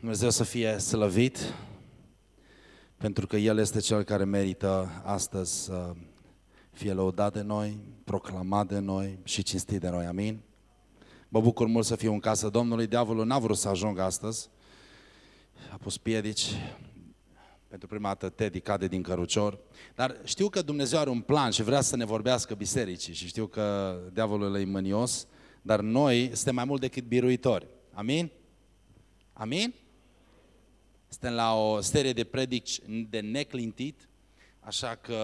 Dumnezeu să fie slăvit, pentru că El este Cel care merită astăzi să fie lăudat de noi, proclamat de noi și cinstit de noi. Amin? Mă bucur mult să fiu în casa Domnului. Diavolul n-a vrut să ajungă astăzi. A pus piedici. Pentru prima dată Teddy cade din cărucior. Dar știu că Dumnezeu are un plan și vrea să ne vorbească bisericii. Și știu că diavolul e mânios. Dar noi suntem mai mult decât biruitori. Amin? Amin? Suntem la o serie de predici de neclintit, așa că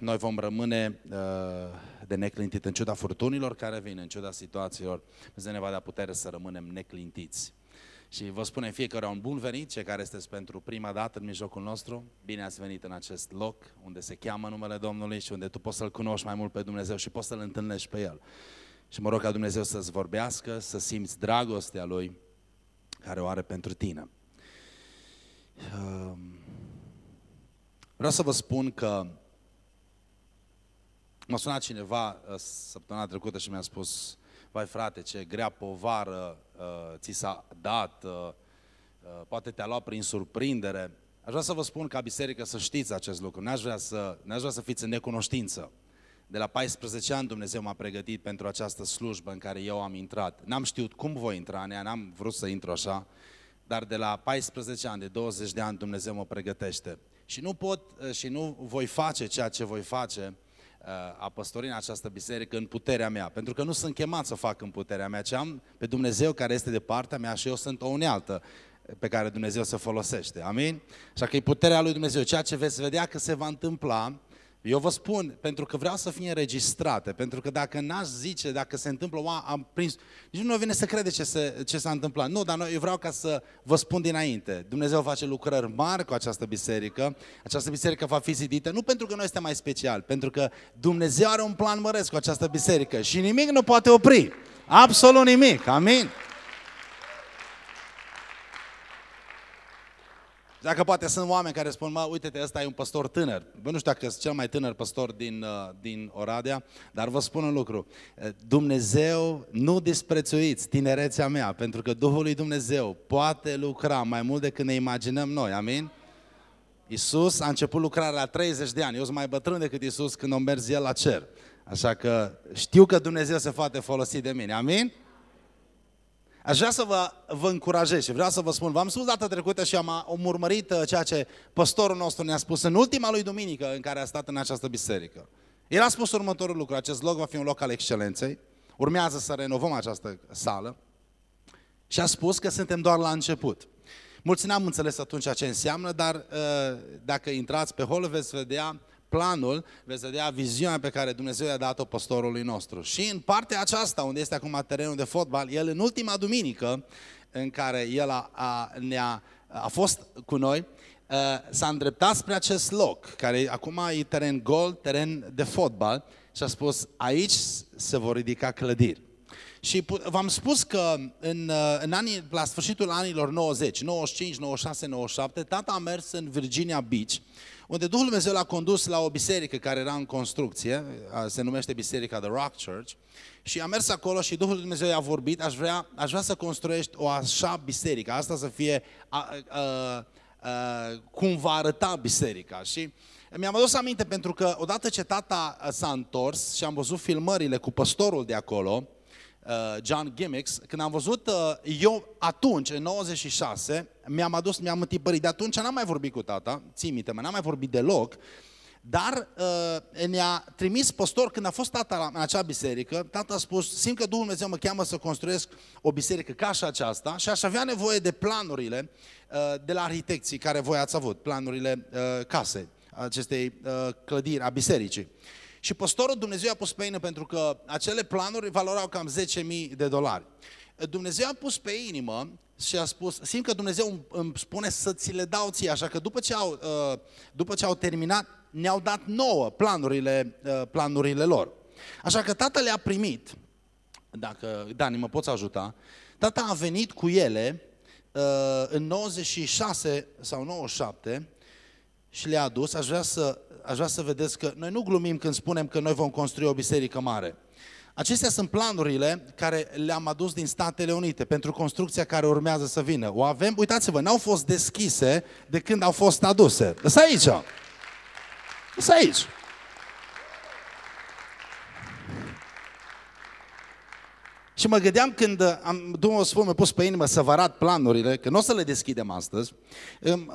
noi vom rămâne uh, de neclintit în ciuda furtunilor care vin, în ciuda situațiilor. Dumnezeu ne va da putere să rămânem neclintiți. Și vă spunem fiecare un bun venit, cei care sunteți pentru prima dată în mijlocul nostru. Bine ați venit în acest loc unde se cheamă numele Domnului și unde tu poți să-L cunoști mai mult pe Dumnezeu și poți să-L întâlnești pe El. Și mă rog ca Dumnezeu să-ți vorbească, să simți dragostea Lui care o are pentru tine. Ehm, vreau să vă spun că m-a sunat cineva uh, săptămâna trecută și mi-a spus Vai frate, ce grea povară uh, ți s-a dat, uh, poate te-a luat prin surprindere. Aș vrea să vă spun ca biserică să știți acest lucru. N-aș vrea să, n-aș vrea să fiți în necunoștință. De la 14 ani Dumnezeu m-a pregătit pentru această slujbă în care eu am intrat. N-am știut cum voi intra în ea, n-am vrut să intru așa, dar de la 14 ani, de 20 de ani Dumnezeu mă pregătește. Și nu pot uh, și nu voi face ceea ce voi face uh, a păstorii în această biserică în puterea mea, pentru că nu sunt chemat să fac în puterea mea, ci am pe Dumnezeu care este de partea mea și eu sunt o unealtă pe care Dumnezeu se folosește. Amin? Așa că e puterea lui Dumnezeu. Ceea ce veți vedea că se va întâmpla, eu vă spun, pentru că vreau să fie înregistrate, pentru că dacă n-aș zice, dacă se întâmplă, oa, am prins, nici nu vine să crede ce, se, ce s-a întâmplat. Nu, dar eu vreau ca să vă spun dinainte. Dumnezeu face lucrări mari cu această biserică. Această biserică va fi zidită, nu pentru că noi suntem mai special, pentru că Dumnezeu are un plan măresc cu această biserică și nimic nu poate opri. Absolut nimic. Amin. Dacă poate sunt oameni care spun, mă, uite-te, ăsta e un păstor tânăr. Bă, nu știu dacă sunt cel mai tânăr păstor din, uh, din Oradea, dar vă spun un lucru. Uh, Dumnezeu, nu disprețuiți tinerețea mea, pentru că Duhul lui Dumnezeu poate lucra mai mult decât ne imaginăm noi, amin? Iisus a început lucrarea la 30 de ani. Eu sunt mai bătrân decât Iisus când a mers El la cer. Așa că știu că Dumnezeu se poate folosi de mine, amin? Aș vrea să vă, vă încurajez și vreau să vă spun, v-am spus data trecută și am, am urmărit uh, ceea ce păstorul nostru ne-a spus în ultima lui duminică în care a stat în această biserică. El a spus următorul lucru, acest loc va fi un loc al excelenței, urmează să renovăm această sală și a spus că suntem doar la început. Mulți n-am înțeles atunci ce înseamnă, dar uh, dacă intrați pe hol veți vedea planul, veți vedea viziunea pe care Dumnezeu i-a dat-o pastorului nostru. Și în partea aceasta, unde este acum terenul de fotbal, el în ultima duminică în care el a, a, ne-a, a fost cu noi, s-a îndreptat spre acest loc, care acum e teren gol, teren de fotbal, și a spus, aici se vor ridica clădiri. Și v-am spus că în, în anii, la sfârșitul anilor 90, 95, 96, 97, tata a mers în Virginia Beach unde Duhul Dumnezeu l-a condus la o biserică care era în construcție, se numește Biserica The Rock Church, și a mers acolo și Duhul Dumnezeu i-a vorbit, aș vrea, aș vrea să construiești o așa biserică, asta să fie a, a, a, cum va arăta biserica. Și mi-am adus aminte pentru că odată ce tata s-a întors și am văzut filmările cu păstorul de acolo, Uh, John Gimmicks, când am văzut, uh, eu atunci, în 96, mi-am adus, mi-am întipărit. De atunci n-am mai vorbit cu tata, ții minte, n-am mai vorbit deloc, dar uh, ne-a trimis păstor, când a fost tata la, în acea biserică, tata a spus, simt că Duhul Dumnezeu mă cheamă să construiesc o biserică ca și aceasta și aș avea nevoie de planurile uh, de la arhitecții care voi ați avut, planurile uh, casei, acestei uh, clădiri, a bisericii. Și păstorul Dumnezeu a pus pe inimă pentru că acele planuri valorau cam 10.000 de dolari. Dumnezeu a pus pe inimă și a spus, simt că Dumnezeu îmi spune să ți le dau ție, așa că după ce au, uh, după ce au terminat, ne-au dat nouă planurile, uh, planurile lor. Așa că tatăl le-a primit, dacă, Dani, mă poți ajuta, tata a venit cu ele uh, în 96 sau 97 și le-a adus, aș vrea să aș vrea să vedeți că noi nu glumim când spunem că noi vom construi o biserică mare. Acestea sunt planurile care le-am adus din Statele Unite pentru construcția care urmează să vină. O avem, uitați-vă, n-au fost deschise de când au fost aduse. Sunt aici. Sunt aici. Și mă gândeam când uh, am, Domnul Sfânt mi-a pus pe inimă să vă arat planurile, că nu o să le deschidem astăzi,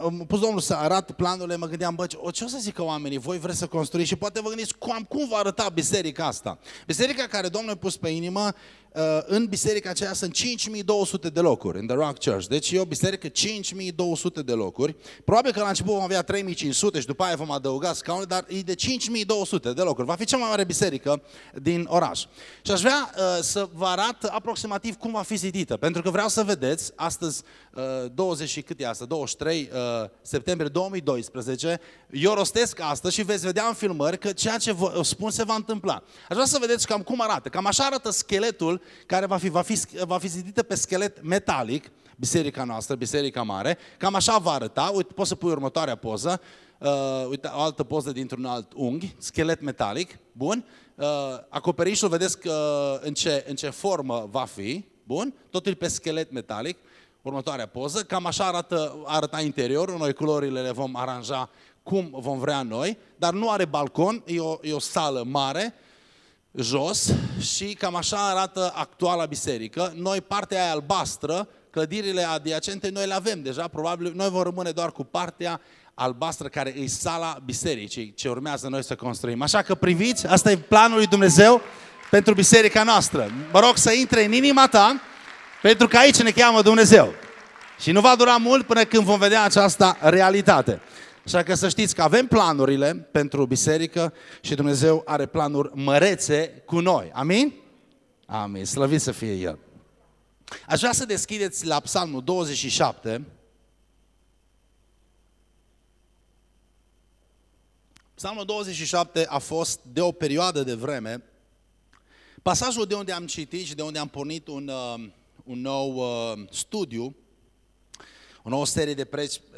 am pus Domnul să arat planurile, mă gândeam, bă, ce o să zică oamenii, voi vreți să construiți? Și poate vă gândiți cum, cum va arăta biserica asta. Biserica care Domnul a pus pe inimă Uh, în biserica aceea sunt 5200 de locuri, în The Rock Church. Deci e o biserică 5200 de locuri. Probabil că la început vom avea 3500 și după aia vom adăuga scaune, dar e de 5200 de locuri. Va fi cea mai mare biserică din oraș. Și aș vrea uh, să vă arăt aproximativ cum va fi zidită, pentru că vreau să vedeți, astăzi, uh, 20 și cât e asta, 23 uh, septembrie 2012, eu rostesc astăzi și veți vedea în filmări că ceea ce vă spun se va întâmpla. Aș vrea să vedeți cam cum arată. Cam așa arată scheletul care va fi, va fi, va fi zidită pe schelet metalic, biserica noastră, biserica mare, cam așa va arăta, uite, poți să pui următoarea poză, uh, uite, o altă poză dintr-un alt unghi, schelet metalic, bun, uh, acoperișul, vedeți că în ce, în ce formă va fi, bun, totul pe schelet metalic, următoarea poză, cam așa arată, arăta interiorul, noi culorile le vom aranja cum vom vrea noi, dar nu are balcon, e o, e o sală mare, jos și cam așa arată actuala biserică. Noi partea aia albastră, clădirile adiacente, noi le avem deja, probabil noi vom rămâne doar cu partea albastră care e sala bisericii, ce urmează noi să construim. Așa că priviți, asta e planul lui Dumnezeu pentru biserica noastră. Mă rog să intre în inima ta, pentru că aici ne cheamă Dumnezeu. Și nu va dura mult până când vom vedea această realitate. Așa că să știți că avem planurile pentru biserică și Dumnezeu are planuri mărețe cu noi. Amin? Amin. Slăvit să fie El. Aș vrea să deschideți la Psalmul 27. Psalmul 27 a fost de o perioadă de vreme pasajul de unde am citit și de unde am pornit un, uh, un nou uh, studiu o nouă serie de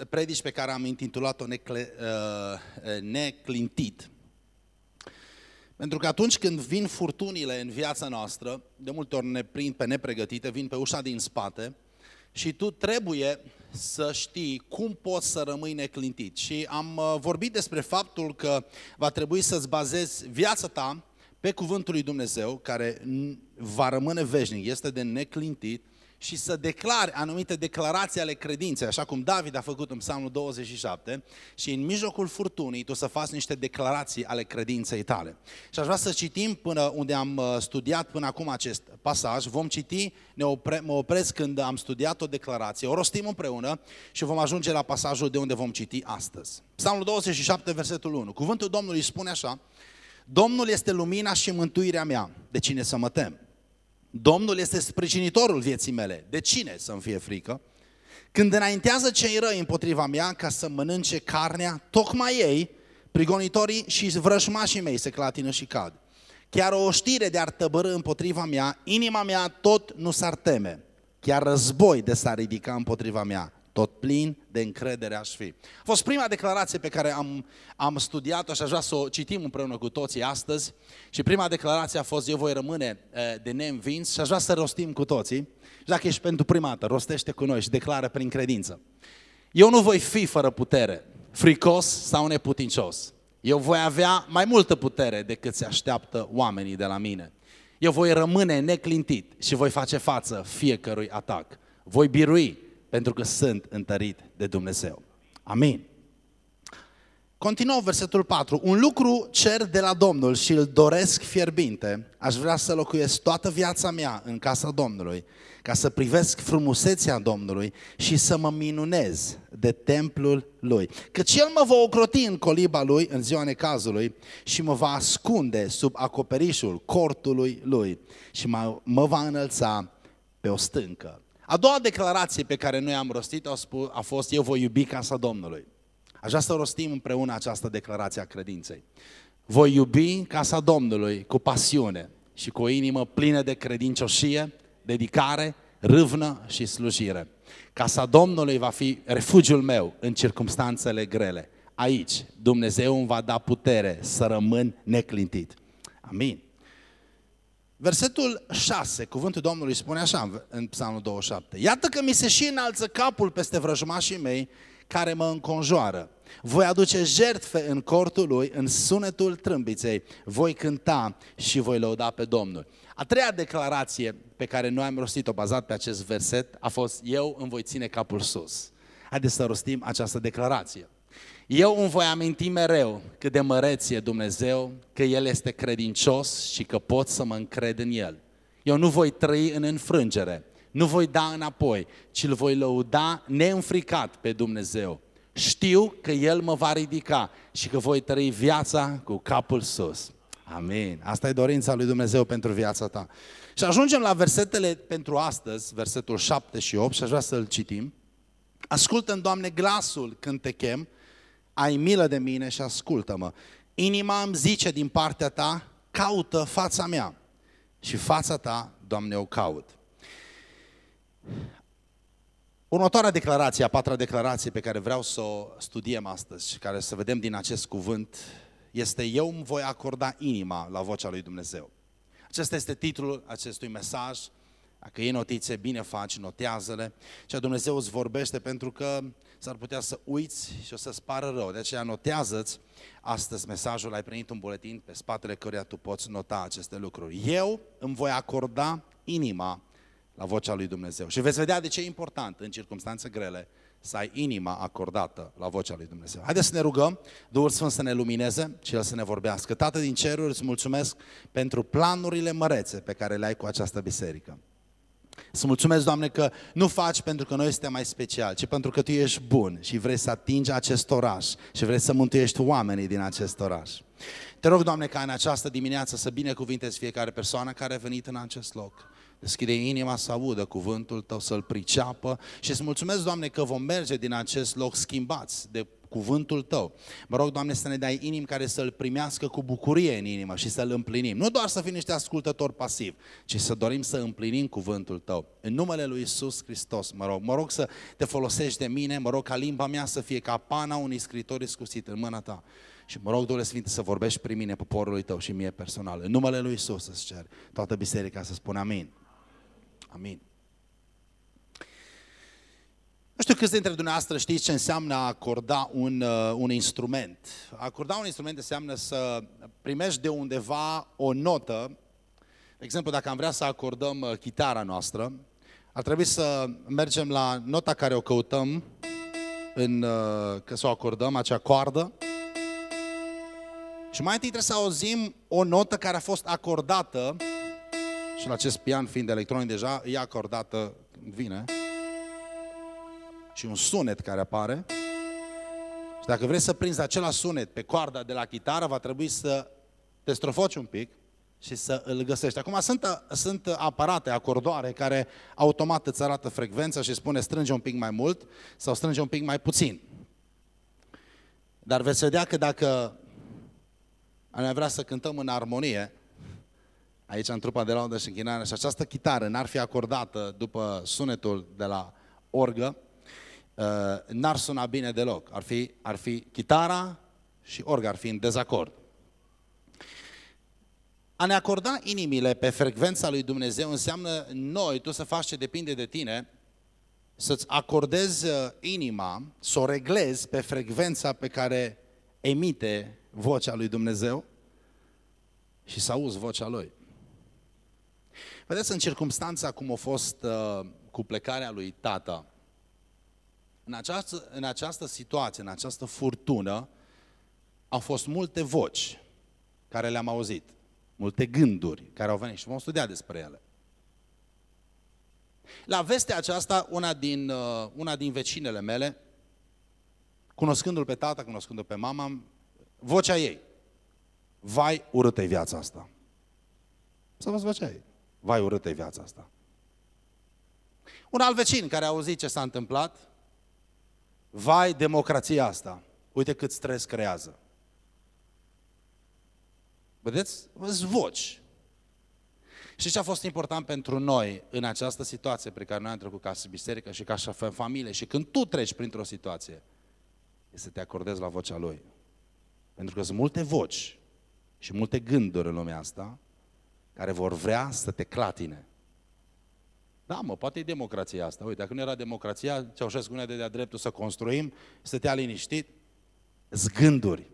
predici pe care am intitulat-o necle, uh, Neclintit. Pentru că atunci când vin furtunile în viața noastră, de multe ori ne prind pe nepregătite, vin pe ușa din spate și tu trebuie să știi cum poți să rămâi neclintit. Și am uh, vorbit despre faptul că va trebui să-ți bazezi viața ta pe cuvântul lui Dumnezeu, care va rămâne veșnic, este de neclintit, și să declare anumite declarații ale credinței, așa cum David a făcut în Psalmul 27, și în mijlocul furtunii tu să faci niște declarații ale credinței tale. Și aș vrea să citim până unde am uh, studiat până acum acest pasaj, vom citi, ne opre, mă opresc când am studiat o declarație, o rostim împreună și vom ajunge la pasajul de unde vom citi astăzi. Psalmul 27, versetul 1. Cuvântul Domnului spune așa, Domnul este lumina și mântuirea mea, de cine să mă tem? Domnul este sprijinitorul vieții mele. De cine să-mi fie frică? Când înaintează cei răi împotriva mea ca să mănânce carnea, tocmai ei, prigonitorii și vrășmașii mei se clatină și cad. Chiar o știre de ar tăbără împotriva mea, inima mea tot nu s-ar teme. Chiar război de s-ar ridica împotriva mea tot plin de încredere aș fi. A fost prima declarație pe care am, am studiat-o și aș vrea să o citim împreună cu toții astăzi. Și prima declarație a fost, eu voi rămâne de neînvins și aș vrea să rostim cu toții. Și dacă ești pentru prima dată, rostește cu noi și declară prin credință. Eu nu voi fi fără putere, fricos sau neputincios. Eu voi avea mai multă putere decât se așteaptă oamenii de la mine. Eu voi rămâne neclintit și voi face față fiecărui atac. Voi birui pentru că sunt întărit de Dumnezeu. Amin. Continuă versetul 4. Un lucru cer de la Domnul și îl doresc fierbinte. Aș vrea să locuiesc toată viața mea în casa Domnului, ca să privesc frumusețea Domnului și să mă minunez de templul Lui. Căci El mă va ocroti în coliba Lui în ziua necazului și mă va ascunde sub acoperișul cortului Lui și mă, mă va înălța pe o stâncă a doua declarație pe care noi am rostit a fost eu voi iubi casa Domnului. Aș vrea să rostim împreună această declarație a credinței. Voi iubi casa Domnului cu pasiune și cu o inimă plină de credincioșie, dedicare, râvnă și slujire. Casa Domnului va fi refugiul meu în circumstanțele grele. Aici Dumnezeu îmi va da putere să rămân neclintit. Amin. Versetul 6, cuvântul Domnului spune așa în Psalmul 27. Iată că mi se și înalță capul peste vrăjmașii mei care mă înconjoară. Voi aduce jertfe în cortul lui, în sunetul trâmbiței, voi cânta și voi lăuda pe Domnul. A treia declarație pe care noi am rostit-o bazat pe acest verset a fost eu îmi voi ține capul sus. Haideți să rostim această declarație. Eu îmi voi aminti mereu cât de măreț e Dumnezeu, că El este credincios și că pot să mă încred în El. Eu nu voi trăi în înfrângere, nu voi da înapoi, ci îl voi lăuda neînfricat pe Dumnezeu. Știu că El mă va ridica și că voi trăi viața cu capul sus. Amin. Asta e dorința lui Dumnezeu pentru viața ta. Și ajungem la versetele pentru astăzi, versetul 7 și 8, și aș vrea să-l citim. Ascultă-mi, Doamne, glasul când te chem, ai milă de mine și ascultă-mă. Inima îmi zice din partea ta, caută fața mea. Și fața ta, Doamne, o caut. Următoarea declarație, a patra declarație pe care vreau să o studiem astăzi și care să vedem din acest cuvânt, este Eu îmi voi acorda inima la vocea lui Dumnezeu. Acesta este titlul acestui mesaj. Dacă iei notițe, bine faci, notează-le. Și Dumnezeu îți vorbește pentru că s-ar putea să uiți și o să-ți pară rău. De aceea notează-ți astăzi mesajul, ai primit un buletin pe spatele căruia tu poți nota aceste lucruri. Eu îmi voi acorda inima la vocea lui Dumnezeu. Și veți vedea de ce e important în circunstanțe grele să ai inima acordată la vocea lui Dumnezeu. Haideți să ne rugăm, Duhul Sfânt să ne lumineze și El să ne vorbească. Tată din ceruri, îți mulțumesc pentru planurile mărețe pe care le ai cu această biserică. Să mulțumesc, Doamne, că nu faci pentru că noi suntem mai speciali, ci pentru că Tu ești bun și vrei să atingi acest oraș și vrei să mântuiești oamenii din acest oraș. Te rog, Doamne, ca în această dimineață să binecuvintezi fiecare persoană care a venit în acest loc. Deschide inima să audă cuvântul Tău, să-L priceapă și să mulțumesc, Doamne, că vom merge din acest loc schimbați de cuvântul Tău. Mă rog, Doamne, să ne dai inimi care să-L primească cu bucurie în inimă și să-L împlinim. Nu doar să fim niște ascultători pasivi, ci să dorim să împlinim cuvântul Tău. În numele Lui Isus Hristos, mă rog, mă rog să te folosești de mine, mă rog ca limba mea să fie ca pana unui scritor iscusit în mâna Ta. Și mă rog, Duhul Sfinte, să vorbești prin mine, poporului Tău și mie personal. În numele Lui Isus să cer toată biserica să spună amin. Amin. Nu știu câți dintre dumneavoastră știți ce înseamnă a acorda un, uh, un instrument. A acorda un instrument înseamnă să primești de undeva o notă. De exemplu, dacă am vrea să acordăm uh, chitara noastră, ar trebui să mergem la nota care o căutăm, în, uh, că să o acordăm, acea coardă. Și mai întâi trebuie să auzim o notă care a fost acordată și la acest pian fiind electronic deja, e acordată, vine, și un sunet care apare. Și dacă vrei să prinzi același sunet pe coarda de la chitară, va trebui să te strofoci un pic și să îl găsești. Acum sunt, sunt aparate, acordoare, care automat îți arată frecvența și spune strânge un pic mai mult sau strânge un pic mai puțin. Dar veți vedea că dacă am vrea să cântăm în armonie, aici în trupa de laudă și închinare și această chitară n-ar fi acordată după sunetul de la orgă, uh, n-ar suna bine deloc. Ar fi, ar fi chitara și orga ar fi în dezacord. A ne acorda inimile pe frecvența lui Dumnezeu înseamnă noi, tu să faci ce depinde de tine, să-ți acordezi uh, inima, să o reglezi pe frecvența pe care emite vocea lui Dumnezeu și să auzi vocea Lui. Vedeți, în circunstanța cum a fost uh, cu plecarea lui tata, în această, în această situație, în această furtună, au fost multe voci care le-am auzit, multe gânduri care au venit și vom studia despre ele. La vestea aceasta, una din, uh, una din vecinele mele, cunoscându-l pe tata, cunoscându-l pe mama, vocea ei, vai, urâtă viața asta. Să vă vocea ei. Vai, urâtă viața asta. Un alt vecin care a auzit ce s-a întâmplat, vai, democrația asta, uite cât stres creează. Vedeți? Văzi voci. Și ce a fost important pentru noi în această situație pe care noi am trecut ca și biserică și ca și familie și când tu treci printr-o situație, este să te acordezi la vocea Lui. Pentru că sunt multe voci și multe gânduri în lumea asta care vor vrea să te clatine. Da, mă, poate e democrația asta. Uite, dacă nu era democrația, Ceaușescu ne dădea dreptul să construim, stătea liniștit, zgânduri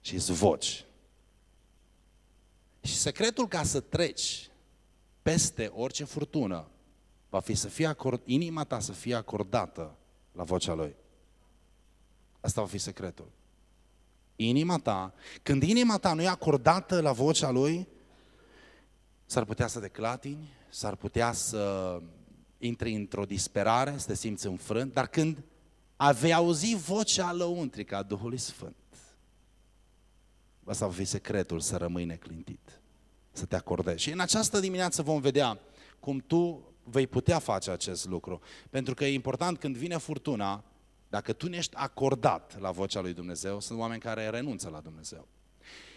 și zvoci. Și secretul ca să treci peste orice furtună va fi să fie acord, inima ta să fie acordată la vocea Lui. Asta va fi secretul. Inima ta, când inima ta nu e acordată la vocea Lui, s-ar putea să declatini, s-ar putea să intri într-o disperare, să te simți înfrânt, dar când vei auzi vocea lăuntrică a Duhului Sfânt, asta va fi secretul să rămâi neclintit, să te acordezi. Și în această dimineață vom vedea cum tu vei putea face acest lucru. Pentru că e important când vine furtuna, dacă tu nu ești acordat la vocea lui Dumnezeu, sunt oameni care renunță la Dumnezeu.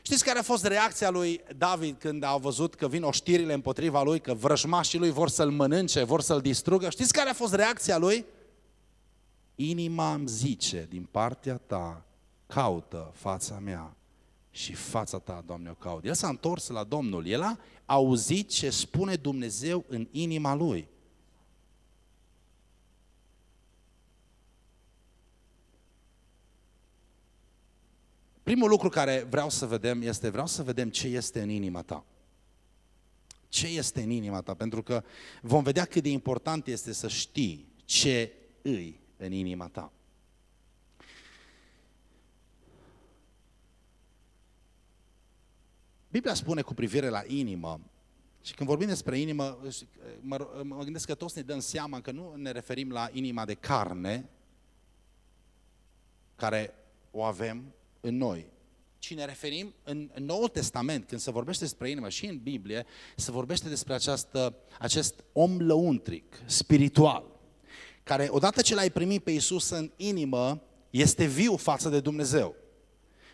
Știți care a fost reacția lui David când a văzut că vin oștirile împotriva lui, că vrăjmașii lui vor să-l mănânce, vor să-l distrugă? Știți care a fost reacția lui? Inima îmi zice din partea ta, caută fața mea și fața ta, Doamne, o caut. El s-a întors la Domnul, el a auzit ce spune Dumnezeu în inima lui. Primul lucru care vreau să vedem este, vreau să vedem ce este în inima ta. Ce este în inima ta? Pentru că vom vedea cât de important este să știi ce îi în inima ta. Biblia spune cu privire la inimă, și când vorbim despre inimă, mă, mă gândesc că toți ne dăm seama că nu ne referim la inima de carne, care o avem în noi, ci ne referim în, în Noul Testament, când se vorbește despre inimă și în Biblie, se vorbește despre această, acest om lăuntric, spiritual, care odată ce l-ai primit pe Isus în inimă, este viu față de Dumnezeu.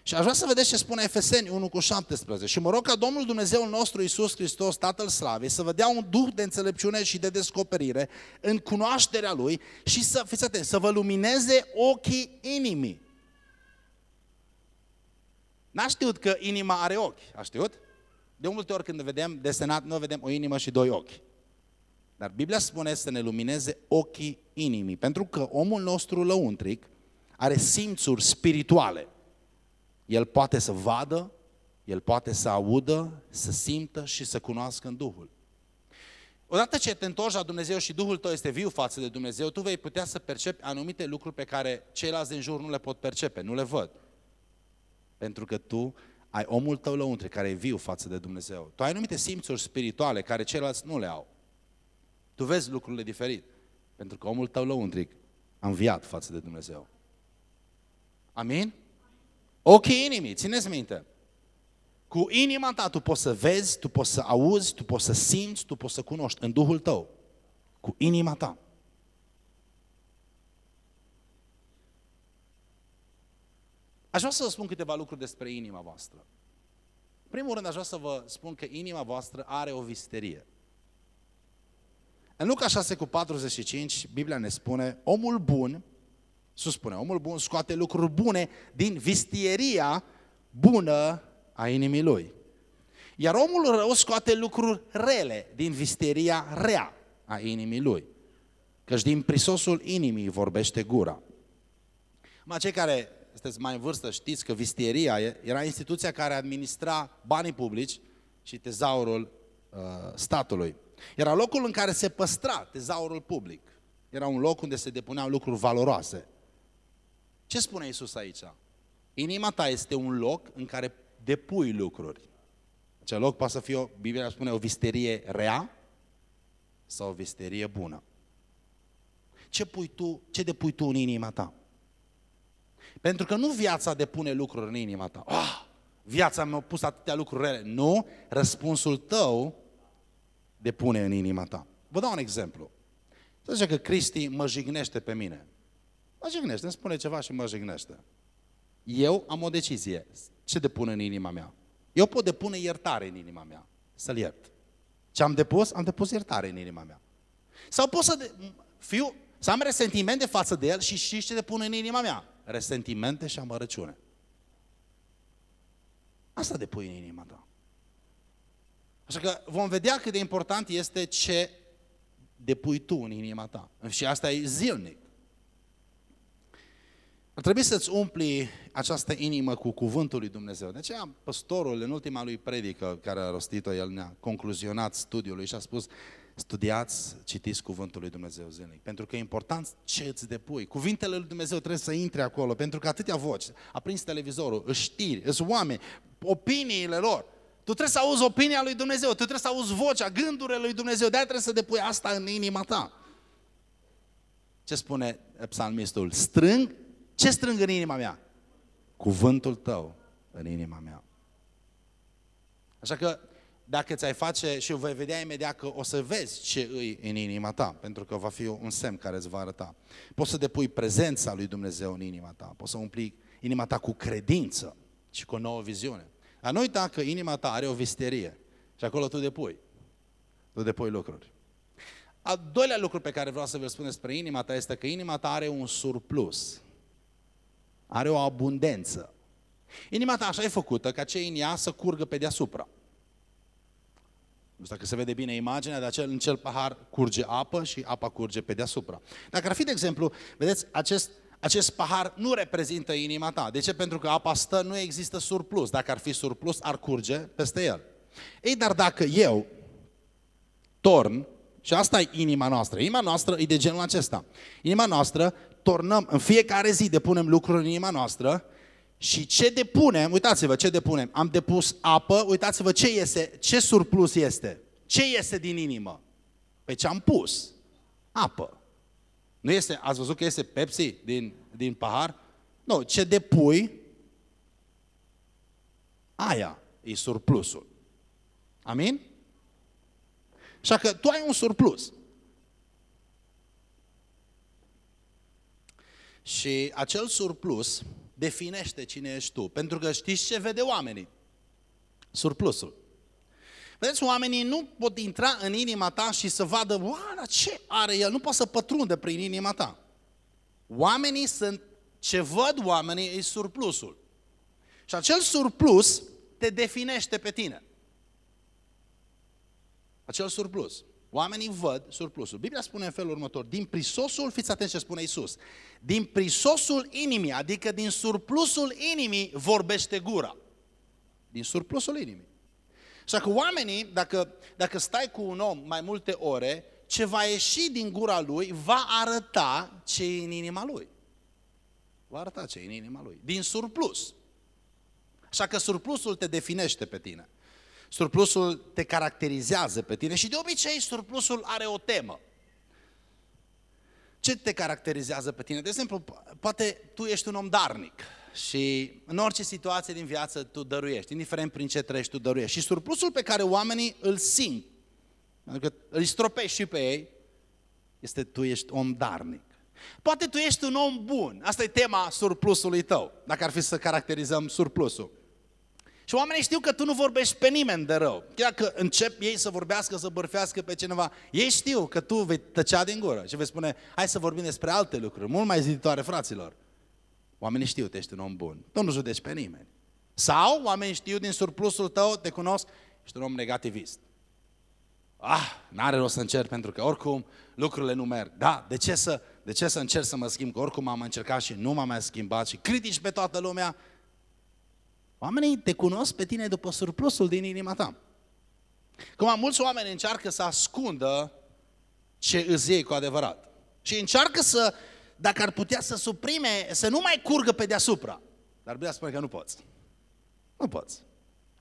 Și aș vrea să vedeți ce spune Efeseni 1 cu 17. Și mă rog ca Domnul Dumnezeul nostru Isus Hristos, Tatăl Slavei, să vă dea un duh de înțelepciune și de descoperire în cunoașterea Lui și să, fiți atenți, să vă lumineze ochii inimii. N-a știut că inima are ochi, a știut? De multe ori când vedem desenat, nu vedem o inimă și doi ochi. Dar Biblia spune să ne lumineze ochii inimii, pentru că omul nostru lăuntric are simțuri spirituale. El poate să vadă, el poate să audă, să simtă și să cunoască în Duhul. Odată ce te întorci la Dumnezeu și Duhul tău este viu față de Dumnezeu, tu vei putea să percepi anumite lucruri pe care ceilalți din jur nu le pot percepe, nu le văd. Pentru că tu ai omul tău lăuntre care e viu față de Dumnezeu. Tu ai anumite simțuri spirituale care ceilalți nu le au. Tu vezi lucrurile diferit. Pentru că omul tău lăuntric a înviat față de Dumnezeu. Amin? Ochii inimii, țineți minte. Cu inima ta tu poți să vezi, tu poți să auzi, tu poți să simți, tu poți să cunoști în Duhul tău. Cu inima ta. Aș vrea să vă spun câteva lucruri despre inima voastră. În primul rând, aș vrea să vă spun că inima voastră are o visterie. În Luca 6 cu 45, Biblia ne spune, omul bun, sus spune, omul bun scoate lucruri bune din vistieria bună a inimii lui. Iar omul rău scoate lucruri rele din visteria rea a inimii lui. Căci din prisosul inimii vorbește gura. Ma cei care sunteți mai în vârstă, știți că vistieria era instituția care administra banii publici și tezaurul uh, statului. Era locul în care se păstra tezaurul public. Era un loc unde se depuneau lucruri valoroase. Ce spune Isus aici? Inima ta este un loc în care depui lucruri. Acel loc poate să fie, o, Biblia spune, o visterie rea sau o visterie bună. Ce, pui tu, ce depui tu în inima ta? Pentru că nu viața depune lucruri în inima ta. Oh, viața mi-a pus atâtea lucruri rele. Nu, răspunsul tău depune în inima ta. Vă dau un exemplu. Să zice că Cristi mă jignește pe mine. Mă jignește, îmi spune ceva și mă jignește. Eu am o decizie. Ce depune în inima mea? Eu pot depune iertare în inima mea. Să-l iert. Ce am depus? Am depus iertare în inima mea. Sau pot să de, fiu, să am resentimente față de el și știți ce depune în inima mea? Resentimente și amărăciune. Asta depui în inima ta. Așa că vom vedea cât de important este ce depui tu în inima ta. Și asta e zilnic. Ar trebui să-ți umpli această inimă cu cuvântul lui Dumnezeu. De aceea, păstorul, în ultima lui predică, care a rostit-o, el ne-a concluzionat studiul lui și a spus, studiați, citiți cuvântul lui Dumnezeu zilnic. Pentru că e important ce îți depui. Cuvintele lui Dumnezeu trebuie să intre acolo, pentru că atâtea voci, aprins televizorul, își știri, îți oameni, opiniile lor. Tu trebuie să auzi opinia lui Dumnezeu, tu trebuie să auzi vocea, gândurile lui Dumnezeu, de-aia trebuie să depui asta în inima ta. Ce spune psalmistul? Strâng, ce strâng în inima mea? Cuvântul tău în inima mea. Așa că dacă ți-ai face și vei vedea imediat că o să vezi ce îi în inima ta, pentru că va fi un semn care îți va arăta. Poți să depui prezența lui Dumnezeu în inima ta, poți să umpli inima ta cu credință și cu o nouă viziune. Dar nu uita că inima ta are o visterie și acolo tu depui. Tu depui lucruri. Al doilea lucru pe care vreau să vă spun despre inima ta este că inima ta are un surplus. Are o abundență. Inima ta așa e făcută ca ce în ea să curgă pe deasupra. Nu știu dacă se vede bine imaginea, dar acel, în cel pahar curge apă și apa curge pe deasupra. Dacă ar fi, de exemplu, vedeți, acest, acest pahar nu reprezintă inima ta. De ce? Pentru că apa stă, nu există surplus. Dacă ar fi surplus, ar curge peste el. Ei, dar dacă eu torn, și asta e inima noastră, inima noastră e de genul acesta. Inima noastră, tornăm, în fiecare zi depunem lucruri în inima noastră și ce depunem, uitați-vă ce depunem, am depus apă, uitați-vă ce este, ce surplus este, ce este din inimă. Pe ce am pus? Apă. Nu este, ați văzut că este Pepsi din, din pahar? Nu, ce depui, aia e surplusul. Amin? Așa că tu ai un surplus. Și acel surplus definește cine ești tu. Pentru că știți ce vede oamenii? Surplusul. Vedeți, oamenii nu pot intra în inima ta și să vadă, oare ce are el? Nu poate să pătrundă prin inima ta. Oamenii sunt, ce văd oamenii e surplusul. Și acel surplus te definește pe tine. Acel surplus. Oamenii văd surplusul. Biblia spune în felul următor, din prisosul, fiți atenți ce spune Isus, din prisosul inimii, adică din surplusul inimii vorbește gura. Din surplusul inimii. Așa că oamenii, dacă, dacă stai cu un om mai multe ore, ce va ieși din gura lui va arăta ce e în inima lui. Va arăta ce e în inima lui. Din surplus. Așa că surplusul te definește pe tine. Surplusul te caracterizează pe tine și de obicei surplusul are o temă. Ce te caracterizează pe tine? De exemplu, poate tu ești un om darnic și în orice situație din viață tu dăruiești, indiferent prin ce trăiești, tu dăruiești. Și surplusul pe care oamenii îl simt, adică îl stropești și pe ei, este tu ești om darnic. Poate tu ești un om bun. Asta e tema surplusului tău, dacă ar fi să caracterizăm surplusul. Și oamenii știu că tu nu vorbești pe nimeni de rău. Chiar că încep ei să vorbească, să bărfească pe cineva, ei știu că tu vei tăcea din gură și vei spune, hai să vorbim despre alte lucruri, mult mai ziditoare, fraților. Oamenii știu, că ești un om bun. Tu nu judeci pe nimeni. Sau oamenii știu din surplusul tău, te cunosc, ești un om negativist. Ah, n-are rost să încerc pentru că oricum lucrurile nu merg. Da, de ce să, de ce să încerc să mă schimb? Că oricum am încercat și nu m-am mai schimbat și critici pe toată lumea. Oamenii te cunosc pe tine după surplusul din inima ta. Cum mulți oameni încearcă să ascundă ce îți iei cu adevărat. Și încearcă să, dacă ar putea să suprime, să nu mai curgă pe deasupra. Dar Biblia spune că nu poți. Nu poți.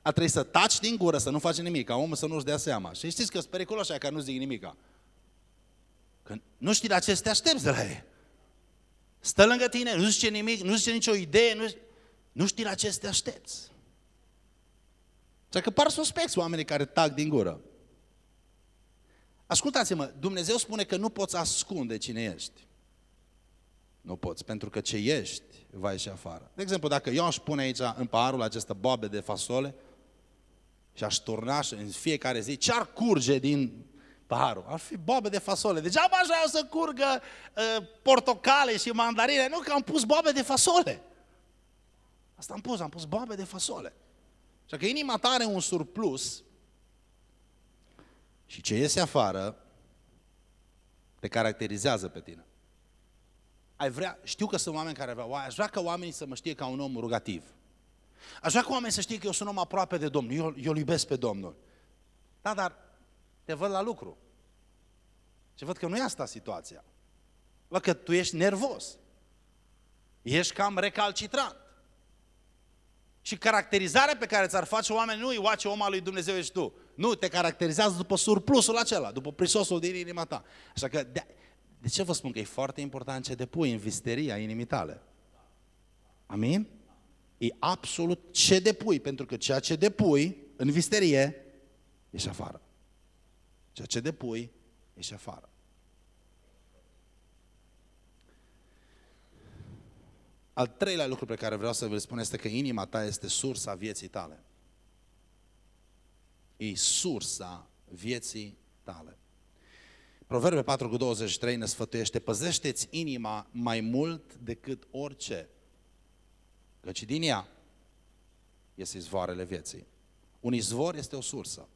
A trebui să taci din gură, să nu faci nimic, ca omul să nu-și dea seama. Și știți că sunt periculoși aia care nu zic nimic. Că nu știi la ce să te aștepți de la ei. Stă lângă tine, nu zice nimic, nu zice nicio idee, nu zice... Nu știi la ce să te aștepți. Așa că par suspecți oamenii care tag din gură. Ascultați-mă, Dumnezeu spune că nu poți ascunde cine ești. Nu poți, pentru că ce ești va ieși afară. De exemplu, dacă eu aș pune aici în paharul aceste boabe de fasole și aș turna și în fiecare zi, ce ar curge din paharul? Ar fi boabe de fasole. Degeaba aș vrea să curgă uh, portocale și mandarine, nu că am pus boabe de fasole. Asta am pus, am pus boabe de fasole. Și că inima ta are un surplus Și ce iese afară te caracterizează pe tine. Ai vrea, știu că sunt oameni care vreau, aș vrea ca oamenii să mă știe ca un om rugativ. Aș vrea ca oamenii să știe că eu sunt om aproape de Domnul, eu, eu îl iubesc pe Domnul. Da, dar te văd la lucru. Și văd că nu e asta situația. Văd că tu ești nervos. Ești cam recalcitrant. Și caracterizarea pe care ți-ar face oamenii nu e ce om al lui Dumnezeu ești tu. Nu, te caracterizează după surplusul acela, după prisosul din inima ta. Așa că, de, de ce vă spun că e foarte important ce depui în visteria inimii tale? Amin? E absolut ce depui, pentru că ceea ce depui în visterie, ești afară. Ceea ce depui, ești afară. Al treilea lucru pe care vreau să vă spun este că inima ta este sursa vieții tale. E sursa vieții tale. Proverbe 4 cu 23 ne sfătuiește, păzește-ți inima mai mult decât orice, căci din ea este izvoarele vieții. Un izvor este o sursă.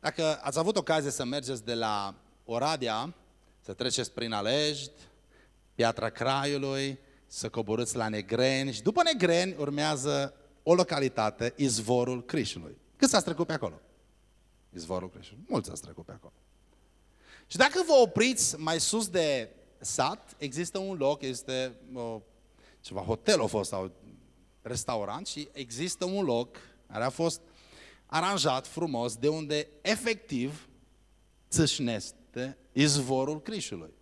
Dacă ați avut ocazie să mergeți de la Oradea, să treceți prin Alejdi, Piatra Craiului, să coborâți la Negreni și după Negreni urmează o localitate, Izvorul Crișului. Cât s-a trecut pe acolo? Izvorul Crișului. Mulți s-a trecut pe acolo. Și dacă vă opriți mai sus de sat, există un loc, este o, ceva hotel a fost sau restaurant și există un loc care a fost aranjat frumos de unde efectiv țâșnește izvorul Crișului.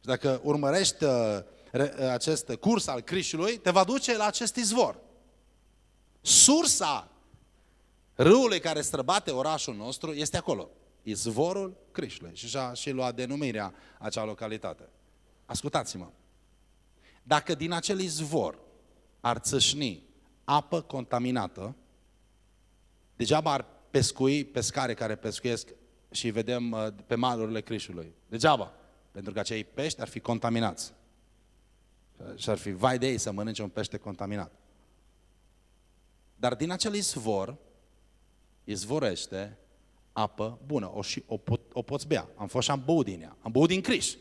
Și dacă urmărești uh, acest curs al Crișului, te va duce la acest izvor. Sursa râului care străbate orașul nostru este acolo. Izvorul Crișului. Și așa și lua denumirea acea localitate. Ascultați-mă. Dacă din acel izvor ar țâșni apă contaminată, degeaba ar pescui pescare care pescuiesc și vedem uh, pe malurile Crișului. Degeaba. Pentru că acei pești ar fi contaminați. Și ar fi vai de ei să mănânce un pește contaminat. Dar din acel izvor, izvorește apă bună. O, și, o, pot, o poți bea. Am fost și am băut din ea. Am băut din Criș.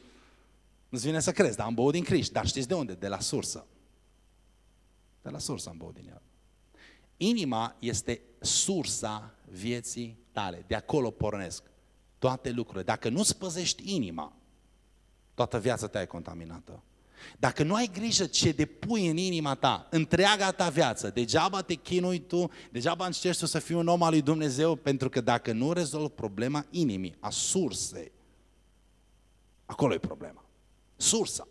Nu-ți vine să crezi, dar am băut din Criș. Dar știți de unde? De la sursă. De la sursă am băut din ea. Inima este sursa vieții tale. De acolo pornesc toate lucrurile. Dacă nu-ți păzești inima, toată viața ta e contaminată. Dacă nu ai grijă ce depui în inima ta, întreaga ta viață, degeaba te chinui tu, degeaba încerci tu să fii un om al lui Dumnezeu, pentru că dacă nu rezolvi problema inimii, a sursei, acolo e problema. Sursa.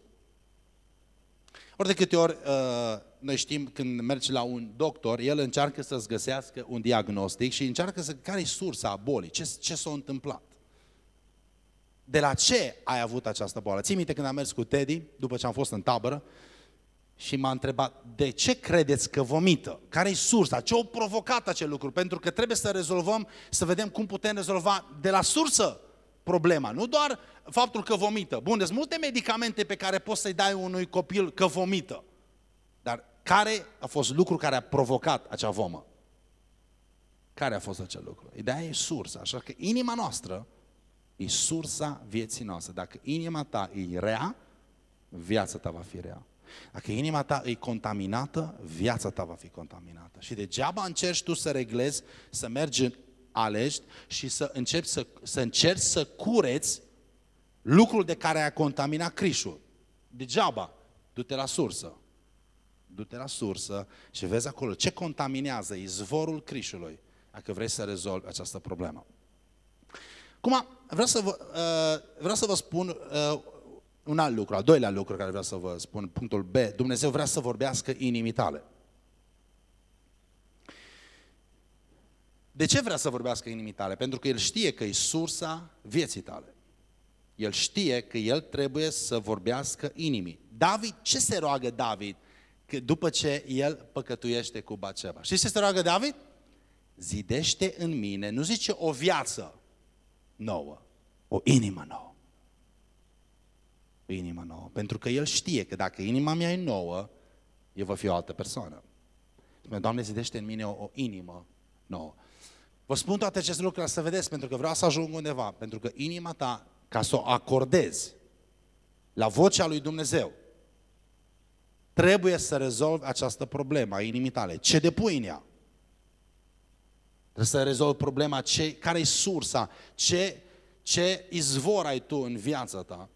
Ori de câte ori uh, noi știm când mergi la un doctor, el încearcă să-ți găsească un diagnostic și încearcă să care e sursa a bolii, ce, ce s-a întâmplat de la ce ai avut această boală. Ții minte când am mers cu Teddy, după ce am fost în tabără, și m-a întrebat, de ce credeți că vomită? Care e sursa? Ce a provocat acel lucru? Pentru că trebuie să rezolvăm, să vedem cum putem rezolva de la sursă problema. Nu doar faptul că vomită. Bun, sunt multe medicamente pe care poți să-i dai unui copil că vomită. Dar care a fost lucru care a provocat acea vomă? Care a fost acel lucru? Ideea e sursa. Așa că inima noastră E sursa vieții noastre. Dacă inima ta e rea, viața ta va fi rea. Dacă inima ta e contaminată, viața ta va fi contaminată. Și degeaba încerci tu să reglezi, să mergi alești și să începi să, să încerci să cureți lucrul de care a contaminat Crișul. Degeaba. Du-te la sursă. Du-te la sursă și vezi acolo ce contaminează izvorul Crișului dacă vrei să rezolvi această problemă. Acum, vreau să vă, uh, vreau să vă spun uh, un alt lucru, al doilea lucru care vreau să vă spun, punctul B. Dumnezeu vrea să vorbească inimii tale. De ce vrea să vorbească inimii tale? Pentru că El știe că e sursa vieții tale. El știe că El trebuie să vorbească inimii. David, ce se roagă David că după ce el păcătuiește cu Baceba? Știți ce se roagă David? Zidește în mine, nu zice o viață, nouă. O inimă nouă. O inimă nouă. Pentru că El știe că dacă inima mea e nouă, eu voi fi o altă persoană. Spune, Doamne, zidește în mine o, o inimă nouă. Vă spun toate aceste lucruri să vedeți, pentru că vreau să ajung undeva, pentru că inima ta, ca să o acordezi la vocea lui Dumnezeu, trebuie să rezolvi această problemă a inimii tale. Ce depui în ea? Trebuie să rezolvi problema ce, care e sursa, ce, ce izvor ai tu în viața ta.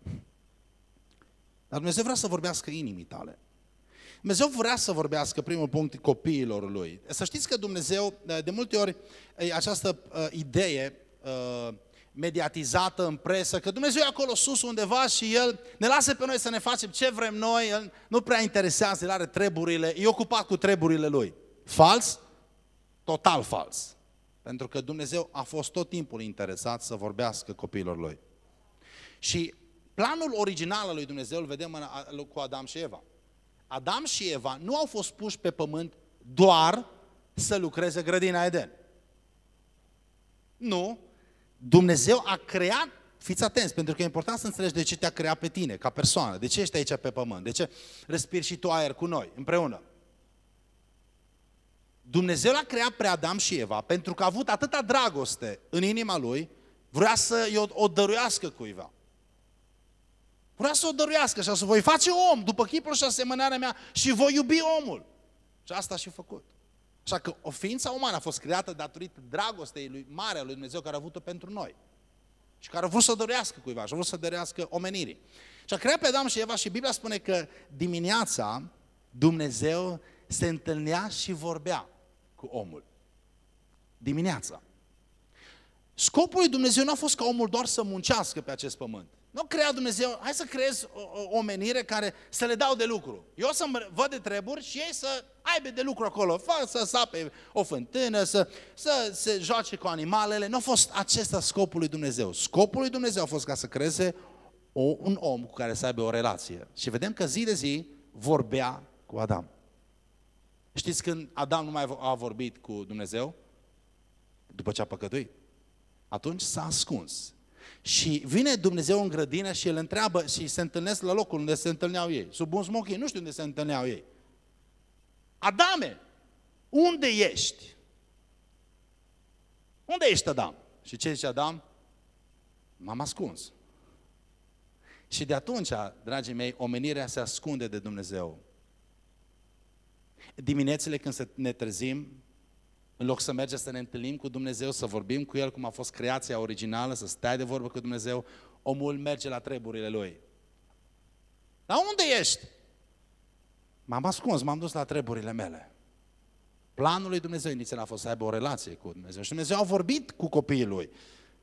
Dar Dumnezeu vrea să vorbească inimii tale. Dumnezeu vrea să vorbească, primul punct, copiilor lui. Să știți că Dumnezeu, de multe ori, această uh, idee uh, mediatizată în presă, că Dumnezeu e acolo sus undeva și El ne lasă pe noi să ne facem ce vrem noi, El nu prea interesează, El are treburile, e ocupat cu treburile Lui. Fals? Total fals. Pentru că Dumnezeu a fost tot timpul interesat să vorbească copiilor Lui. Și planul original al lui Dumnezeu îl vedem în, cu Adam și Eva. Adam și Eva nu au fost puși pe pământ doar să lucreze grădina Eden. Nu. Dumnezeu a creat, fiți atenți, pentru că e important să înțelegi de ce te-a creat pe tine, ca persoană. De ce ești aici pe pământ? De ce respiri și tu aer cu noi, împreună? Dumnezeu l-a creat pe Adam și Eva pentru că a avut atâta dragoste în inima lui, vrea să o dăruiască cuiva. Vrea să o dăruiască și să voi face om după chipul și asemănarea mea și voi iubi omul. Și asta a și făcut. Așa că o ființă umană a fost creată datorită dragostei lui mare a lui Dumnezeu care a avut-o pentru noi. Și care a vrut să o dăruiască cuiva și a vrut să dăruiască omenirii. Și a creat pe Adam și Eva și Biblia spune că dimineața Dumnezeu se întâlnea și vorbea cu omul. Dimineața. Scopul lui Dumnezeu nu a fost ca omul doar să muncească pe acest pământ. Nu crea Dumnezeu, hai să creez o, o omenire care să le dau de lucru. Eu să văd de treburi și ei să aibă de lucru acolo, Fă, să sape o fântână, să, să se joace cu animalele. Nu a fost acesta scopul lui Dumnezeu. Scopul lui Dumnezeu a fost ca să creeze o, un om cu care să aibă o relație. Și vedem că zi de zi vorbea cu Adam. Știți când Adam nu mai a vorbit cu Dumnezeu? După ce a păcătuit. Atunci s-a ascuns. Și vine Dumnezeu în grădină și îl întreabă și se întâlnesc la locul unde se întâlneau ei. Sub un smochin, nu știu unde se întâlneau ei. Adame, unde ești? Unde ești, Adam? Și ce zice Adam? M-am ascuns. Și de atunci, dragii mei, omenirea se ascunde de Dumnezeu. Diminețile când ne trezim, în loc să mergem să ne întâlnim cu Dumnezeu, să vorbim cu El cum a fost creația originală, să stai de vorbă cu Dumnezeu, omul merge la treburile lui. Dar unde ești? M-am ascuns, m-am dus la treburile mele. Planul lui Dumnezeu inițial a fost să aibă o relație cu Dumnezeu. Și Dumnezeu a vorbit cu copiii lui.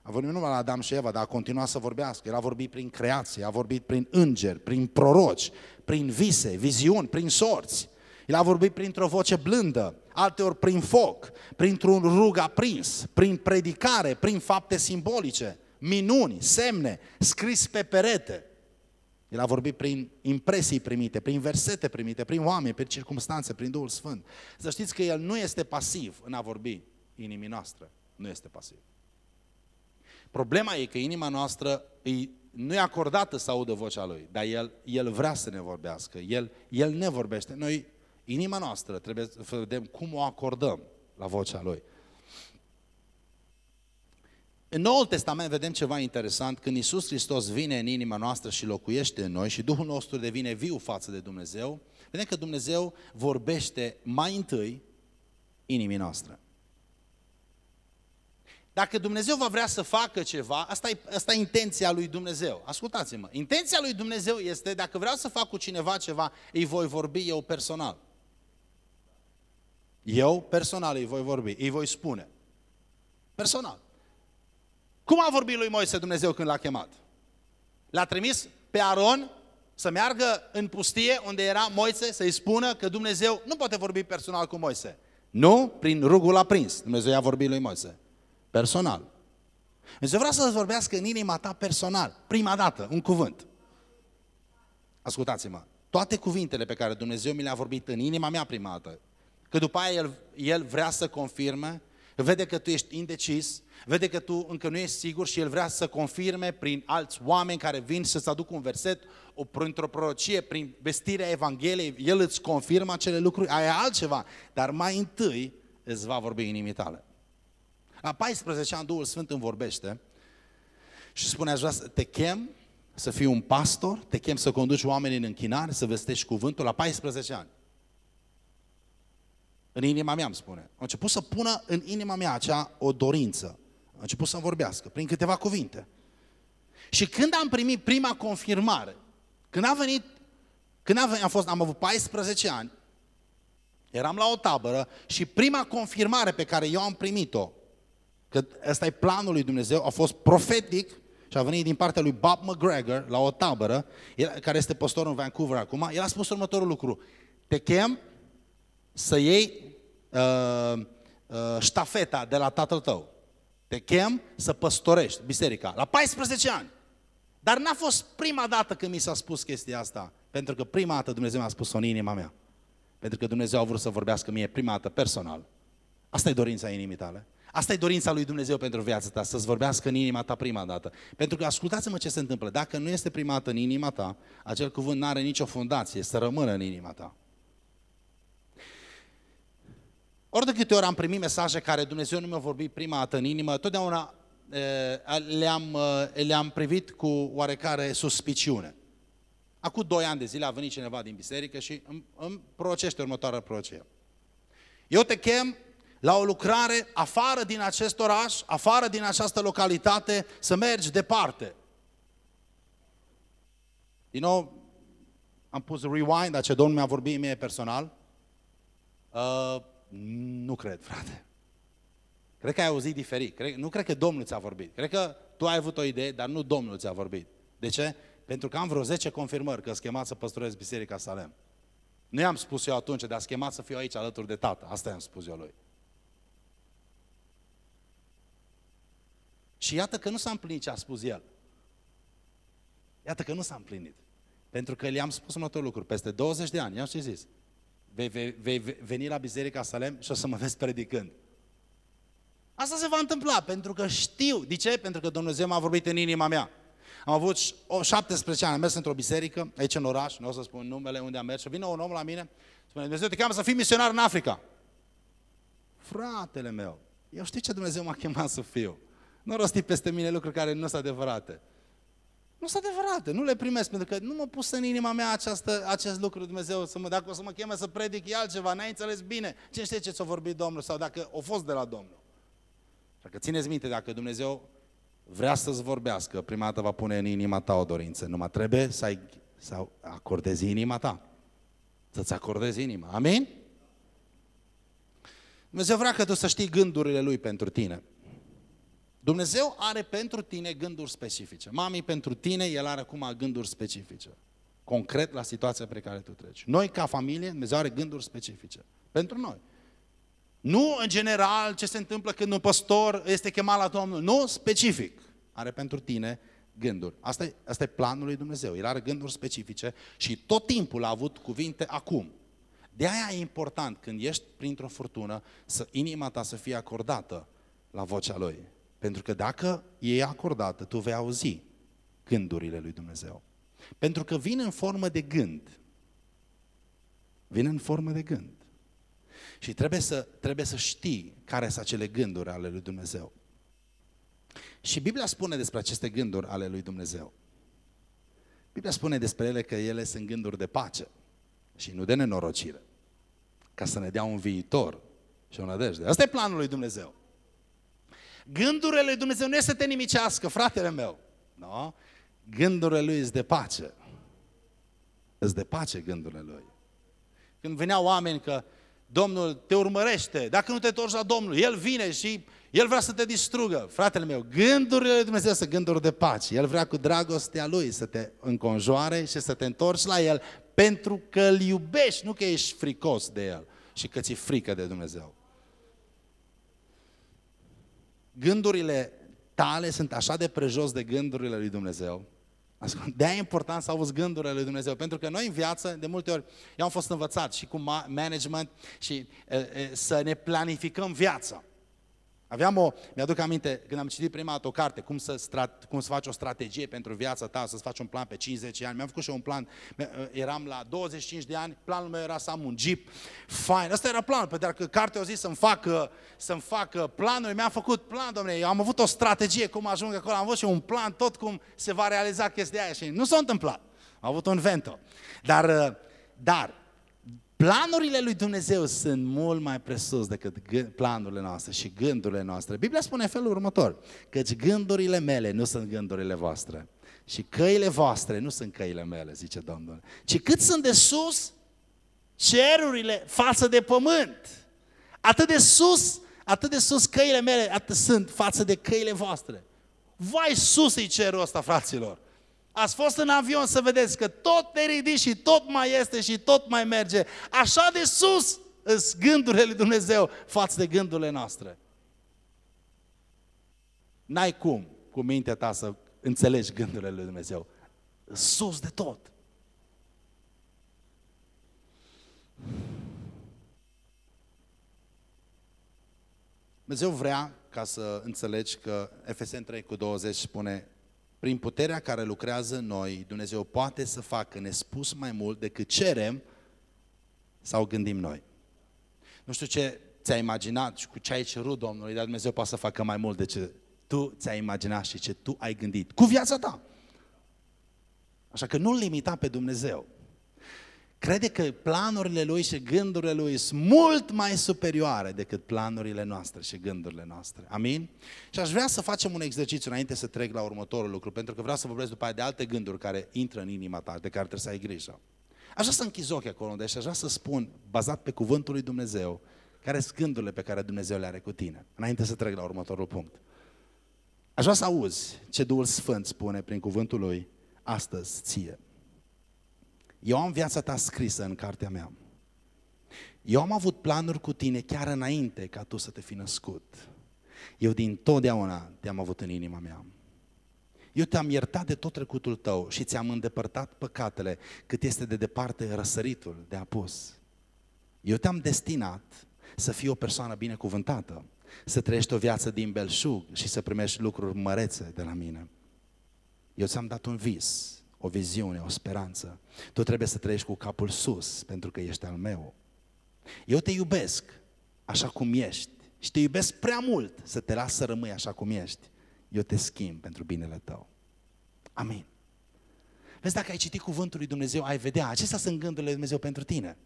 A vorbit nu numai la Adam și Eva, dar a continuat să vorbească. El a vorbit prin creație, a vorbit prin îngeri, prin proroci, prin vise, viziuni, prin sorți. El a vorbit printr-o voce blândă, alteori prin foc, printr-un rug aprins, prin predicare, prin fapte simbolice, minuni, semne, scris pe perete. El a vorbit prin impresii primite, prin versete primite, prin oameni, prin circunstanțe, prin Duhul Sfânt. Să știți că El nu este pasiv în a vorbi inimii noastre. Nu este pasiv. Problema e că inima noastră îi, nu e acordată să audă vocea Lui, dar El, El vrea să ne vorbească. El, El ne vorbește. Noi Inima noastră trebuie să vedem cum o acordăm la vocea Lui. În Noul Testament vedem ceva interesant, când Isus Hristos vine în inima noastră și locuiește în noi și Duhul nostru devine viu față de Dumnezeu, vedem că Dumnezeu vorbește mai întâi inimii noastre. Dacă Dumnezeu va vrea să facă ceva, asta e, asta e intenția lui Dumnezeu. Ascultați-mă, intenția lui Dumnezeu este, dacă vreau să fac cu cineva ceva, îi voi vorbi eu personal. Eu personal îi voi vorbi, îi voi spune. Personal. Cum a vorbit lui Moise Dumnezeu când l-a chemat? L-a trimis pe Aron să meargă în pustie unde era Moise să-i spună că Dumnezeu nu poate vorbi personal cu Moise. Nu, prin rugul aprins. Dumnezeu i-a vorbit lui Moise. Personal. Dumnezeu vrea să-ți vorbească în inima ta personal. Prima dată, un cuvânt. Ascultați-mă. Toate cuvintele pe care Dumnezeu mi le-a vorbit în inima mea prima dată, Că după aia el, el vrea să confirme, vede că tu ești indecis, vede că tu încă nu ești sigur și el vrea să confirme prin alți oameni care vin să-ți aducă un verset, o, printr-o prorocie, prin vestirea Evangheliei, el îți confirmă acele lucruri, aia altceva. Dar mai întâi îți va vorbi inimii tale. La 14 ani Duhul Sfânt îmi vorbește și spune, aș vrea să te chem să fii un pastor, te chem să conduci oamenii în închinare, să vestești cuvântul la 14 ani. În inima mea îmi spune. A început să pună în inima mea acea o dorință. A început să vorbească prin câteva cuvinte. Și când am primit prima confirmare, când a venit, când a venit, am, fost, am avut 14 ani, eram la o tabără și prima confirmare pe care eu am primit-o, că ăsta e planul lui Dumnezeu, a fost profetic și a venit din partea lui Bob McGregor la o tabără, el, care este pastor în Vancouver acum, el a spus următorul lucru, te chem să iei uh, uh, ștafeta de la tatăl tău. Te chem să păstorești biserica la 14 ani. Dar n-a fost prima dată când mi s-a spus chestia asta, pentru că prima dată Dumnezeu mi-a spus-o în inima mea. Pentru că Dumnezeu a vrut să vorbească mie prima dată personal. Asta e dorința inimii tale. Asta e dorința lui Dumnezeu pentru viața ta, să-ți vorbească în inima ta prima dată. Pentru că ascultați-mă ce se întâmplă. Dacă nu este prima dată în inima ta, acel cuvânt nu are nicio fundație, să rămână în inima ta. Ori de câte ori am primit mesaje care Dumnezeu nu mi-a vorbit prima dată în inimă, totdeauna le-am, le-am privit cu oarecare suspiciune. Acum doi ani de zile a venit cineva din biserică și îmi, îmi procește următoarea procie. Eu te chem la o lucrare afară din acest oraș, afară din această localitate, să mergi departe. Din nou, am pus rewind, ce Domnul mi-a vorbit mie personal. Uh, nu cred, frate. Cred că ai auzit diferit. Cred, nu cred că Domnul ți-a vorbit. Cred că tu ai avut o idee, dar nu Domnul ți-a vorbit. De ce? Pentru că am vreo 10 confirmări că schemat să păstorez Biserica Salem. Nu i-am spus eu atunci, dar schemat să fiu aici alături de tată. Asta i-am spus eu lui. Și iată că nu s-a împlinit ce a spus el. Iată că nu s-a împlinit. Pentru că le-am spus următorul lucru. Peste 20 de ani, i-am ce zis? Vei, vei, vei veni la Biserica Salem și o să mă vezi predicând. Asta se va întâmpla, pentru că știu. De ce? Pentru că Dumnezeu m-a vorbit în inima mea. Am avut 17 ani, am mers într-o biserică, aici în oraș, nu o să spun numele unde am mers, și vine un om la mine, spune, Dumnezeu te cheamă să fii misionar în Africa. Fratele meu, eu știu ce Dumnezeu m-a chemat să fiu. Nu rosti peste mine lucruri care nu sunt adevărate. Nu sunt adevărate, nu le primesc, pentru că nu m-a pus în inima mea această, acest lucru Dumnezeu, să mă, dacă o să mă cheme să predic e altceva, n-ai înțeles bine. Cine știe ce ți-a vorbit Domnul sau dacă a fost de la Domnul. Dacă țineți minte, dacă Dumnezeu vrea să-ți vorbească, prima dată va pune în inima ta o dorință. Numai trebuie să, ai, să acordezi inima ta. Să-ți acordezi inima. Amin? Dumnezeu vrea că tu să știi gândurile Lui pentru tine. Dumnezeu are pentru tine gânduri specifice. Mami, pentru tine, El are acum gânduri specifice. Concret la situația pe care tu treci. Noi, ca familie, Dumnezeu are gânduri specifice. Pentru noi. Nu în general ce se întâmplă când un păstor este chemat la Domnul. Nu, specific. Are pentru tine gânduri. Asta e, asta e planul lui Dumnezeu. El are gânduri specifice și tot timpul a avut cuvinte acum. De aia e important când ești printr-o furtună să inima ta să fie acordată la vocea Lui. Pentru că dacă e acordată, tu vei auzi gândurile lui Dumnezeu. Pentru că vin în formă de gând. Vin în formă de gând. Și trebuie să, trebuie să știi care sunt acele gânduri ale lui Dumnezeu. Și Biblia spune despre aceste gânduri ale lui Dumnezeu. Biblia spune despre ele că ele sunt gânduri de pace și nu de nenorocire. Ca să ne dea un viitor și o nădejde. Asta e planul lui Dumnezeu. Gândurile lui Dumnezeu nu este să te nimicească, fratele meu. No? Gândurile lui sunt de pace. Îți de pace gândurile lui. Când veneau oameni că Domnul te urmărește, dacă nu te întorci la Domnul, El vine și El vrea să te distrugă. Fratele meu, gândurile lui Dumnezeu sunt gânduri de pace. El vrea cu dragostea Lui să te înconjoare și să te întorci la El pentru că îl iubești, nu că ești fricos de El și că ți-e frică de Dumnezeu. Gândurile tale sunt așa de prejos de gândurile lui Dumnezeu, de-aia e important să auzi gândurile lui Dumnezeu, pentru că noi în viață, de multe ori, eu am fost învățat și cu management și e, e, să ne planificăm viața. Aveam o, mi-aduc aminte, când am citit prima dată o carte, cum să, strat, cum să faci o strategie pentru viața ta, să-ți faci un plan pe 50 ani. Mi-am făcut și eu un plan, eram la 25 de ani, planul meu era să am un Jeep, fain. Asta era planul, pentru că cartea a zis să-mi facă, să-mi facă planul, mi-am făcut plan, domnule, eu am avut o strategie, cum ajung acolo, am avut și un plan, tot cum se va realiza chestia aia și nu s-a întâmplat. Am avut un vento. Dar, dar, Planurile lui Dumnezeu sunt mult mai presus decât planurile noastre și gândurile noastre. Biblia spune în felul următor, căci gândurile mele nu sunt gândurile voastre și căile voastre nu sunt căile mele, zice Domnul, ci cât sunt de sus cerurile față de pământ. Atât de sus, atât de sus căile mele atât sunt față de căile voastre. Vai sus e cerul ăsta, fraților! Ați fost în avion să vedeți că tot te ridici și tot mai este și tot mai merge. Așa de sus sunt gândurile lui Dumnezeu față de gândurile noastre. N-ai cum cu mintea ta să înțelegi gândurile lui Dumnezeu. Sus de tot. Dumnezeu vrea ca să înțelegi că Efesen 3 cu 20 spune prin puterea care lucrează în noi, Dumnezeu poate să facă nespus mai mult decât cerem sau gândim noi. Nu știu ce ți-ai imaginat și cu ce ai cerut Domnului, dar Dumnezeu poate să facă mai mult decât tu ți-ai imaginat și ce tu ai gândit cu viața ta. Așa că nu-L limita pe Dumnezeu crede că planurile lui și gândurile lui sunt mult mai superioare decât planurile noastre și gândurile noastre. Amin? Și aș vrea să facem un exercițiu înainte să trec la următorul lucru, pentru că vreau să vorbesc după aia de alte gânduri care intră în inima ta, de care trebuie să ai grijă. Aș vrea să închizi ochii acolo unde și aș vrea să spun, bazat pe cuvântul lui Dumnezeu, care sunt gândurile pe care Dumnezeu le are cu tine, înainte să trec la următorul punct. Aș vrea să auzi ce Duhul Sfânt spune prin cuvântul lui astăzi ție. Eu am viața ta scrisă în cartea mea. Eu am avut planuri cu tine chiar înainte ca tu să te fi născut. Eu din totdeauna te-am avut în inima mea. Eu te-am iertat de tot trecutul tău și ți-am îndepărtat păcatele cât este de departe răsăritul de apus. Eu te-am destinat să fii o persoană binecuvântată, să trăiești o viață din belșug și să primești lucruri mărețe de la mine. Eu ți-am dat un vis o viziune, o speranță. Tu trebuie să trăiești cu capul sus, pentru că ești al meu. Eu te iubesc așa cum ești și te iubesc prea mult să te las să rămâi așa cum ești. Eu te schimb pentru binele tău. Amin. Vezi, dacă ai citit cuvântul lui Dumnezeu, ai vedea, acestea sunt gândurile lui Dumnezeu pentru tine.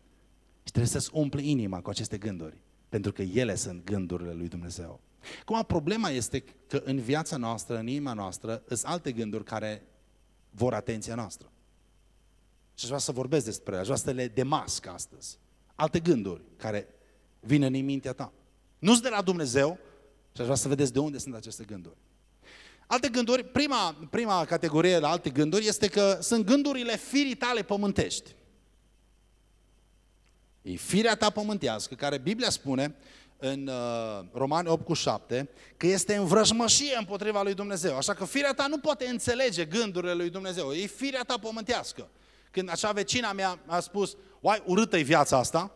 Și trebuie să-ți umpli inima cu aceste gânduri, pentru că ele sunt gândurile lui Dumnezeu. Cum problema este că în viața noastră, în inima noastră, sunt alte gânduri care vor atenția noastră. Și aș vrea să vorbesc despre ele, aș vrea să le demasc astăzi. Alte gânduri care vin în mintea ta. Nu sunt de la Dumnezeu și aș vrea să vedeți de unde sunt aceste gânduri. Alte gânduri, prima, prima categorie la alte gânduri este că sunt gândurile firii tale pământești. E firea ta pământească, care Biblia spune în uh, Romani 8 cu 7, că este în vrăjmășie împotriva lui Dumnezeu. Așa că firea ta nu poate înțelege gândurile lui Dumnezeu. E firea ta pământească. Când așa vecina mea a spus, uai, urâtă-i viața asta,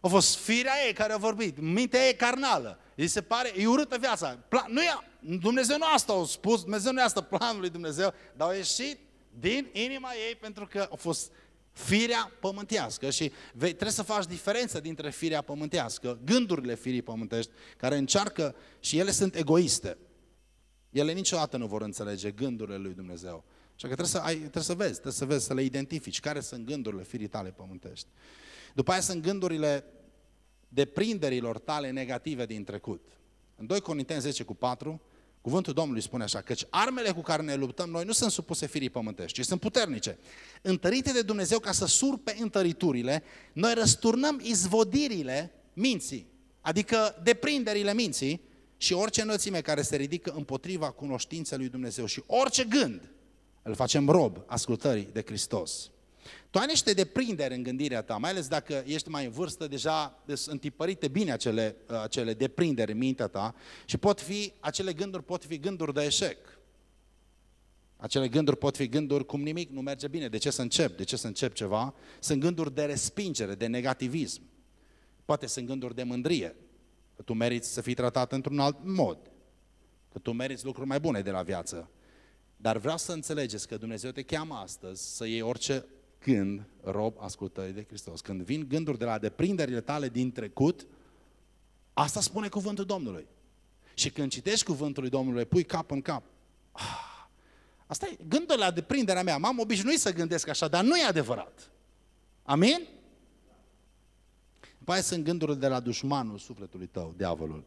a fost firea ei care a vorbit, mintea ei carnală. Îi se pare, e urâtă viața. Plan, nu e, Dumnezeu nu asta a spus, Dumnezeu nu e asta planul lui Dumnezeu, dar a ieșit din inima ei pentru că a fost firea pământească și vei, trebuie să faci diferența dintre firea pământească, gândurile firii pământești, care încearcă și ele sunt egoiste. Ele niciodată nu vor înțelege gândurile lui Dumnezeu. Așa că trebuie să, ai, trebuie să vezi, trebuie să vezi, să le identifici, care sunt gândurile firii tale pământești. După aia sunt gândurile deprinderilor tale negative din trecut. În 2 Corinteni 10 cu 4, Cuvântul Domnului spune așa, căci armele cu care ne luptăm noi nu sunt supuse firii pământești, ci sunt puternice. Întărite de Dumnezeu ca să surpe întăriturile, noi răsturnăm izvodirile minții, adică deprinderile minții și orice înălțime care se ridică împotriva cunoștinței lui Dumnezeu și orice gând îl facem rob ascultării de Hristos. Tu ai niște deprinderi în gândirea ta, mai ales dacă ești mai în vârstă, deja sunt întipărite bine acele, acele deprinderi în mintea ta și pot fi, acele gânduri pot fi gânduri de eșec. Acele gânduri pot fi gânduri cum nimic nu merge bine, de ce să încep, de ce să încep ceva. Sunt gânduri de respingere, de negativism. Poate sunt gânduri de mândrie. că tu meriți să fii tratat într-un alt mod, că tu meriți lucruri mai bune de la viață. Dar vreau să înțelegeți că Dumnezeu te cheamă astăzi să iei orice gând rob ascultării de Hristos. Când vin gânduri de la deprinderile tale din trecut, asta spune cuvântul Domnului. Și când citești cuvântul lui Domnului, pui cap în cap. Ah, asta e gândul la deprinderea mea. M-am obișnuit să gândesc așa, dar nu e adevărat. Amin? După aia sunt gânduri de la dușmanul sufletului tău, diavolul.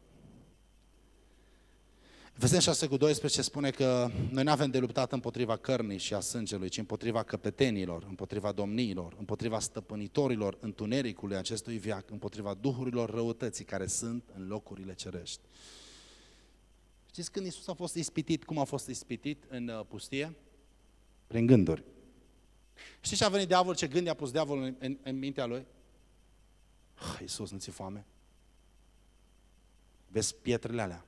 Efeseni 6 cu 12 spune că noi nu avem de luptat împotriva cărnii și a sângelui, ci împotriva căpetenilor, împotriva domniilor, împotriva stăpânitorilor întunericului acestui viac, împotriva duhurilor răutății care sunt în locurile cerești. Știți când Isus a fost ispitit, cum a fost ispitit în uh, pustie? Prin gânduri. Știți ce a venit diavolul, ce gând i-a pus diavolul în, în, în mintea lui? Ah, Iisus, nu ți foame? Vezi pietrele alea?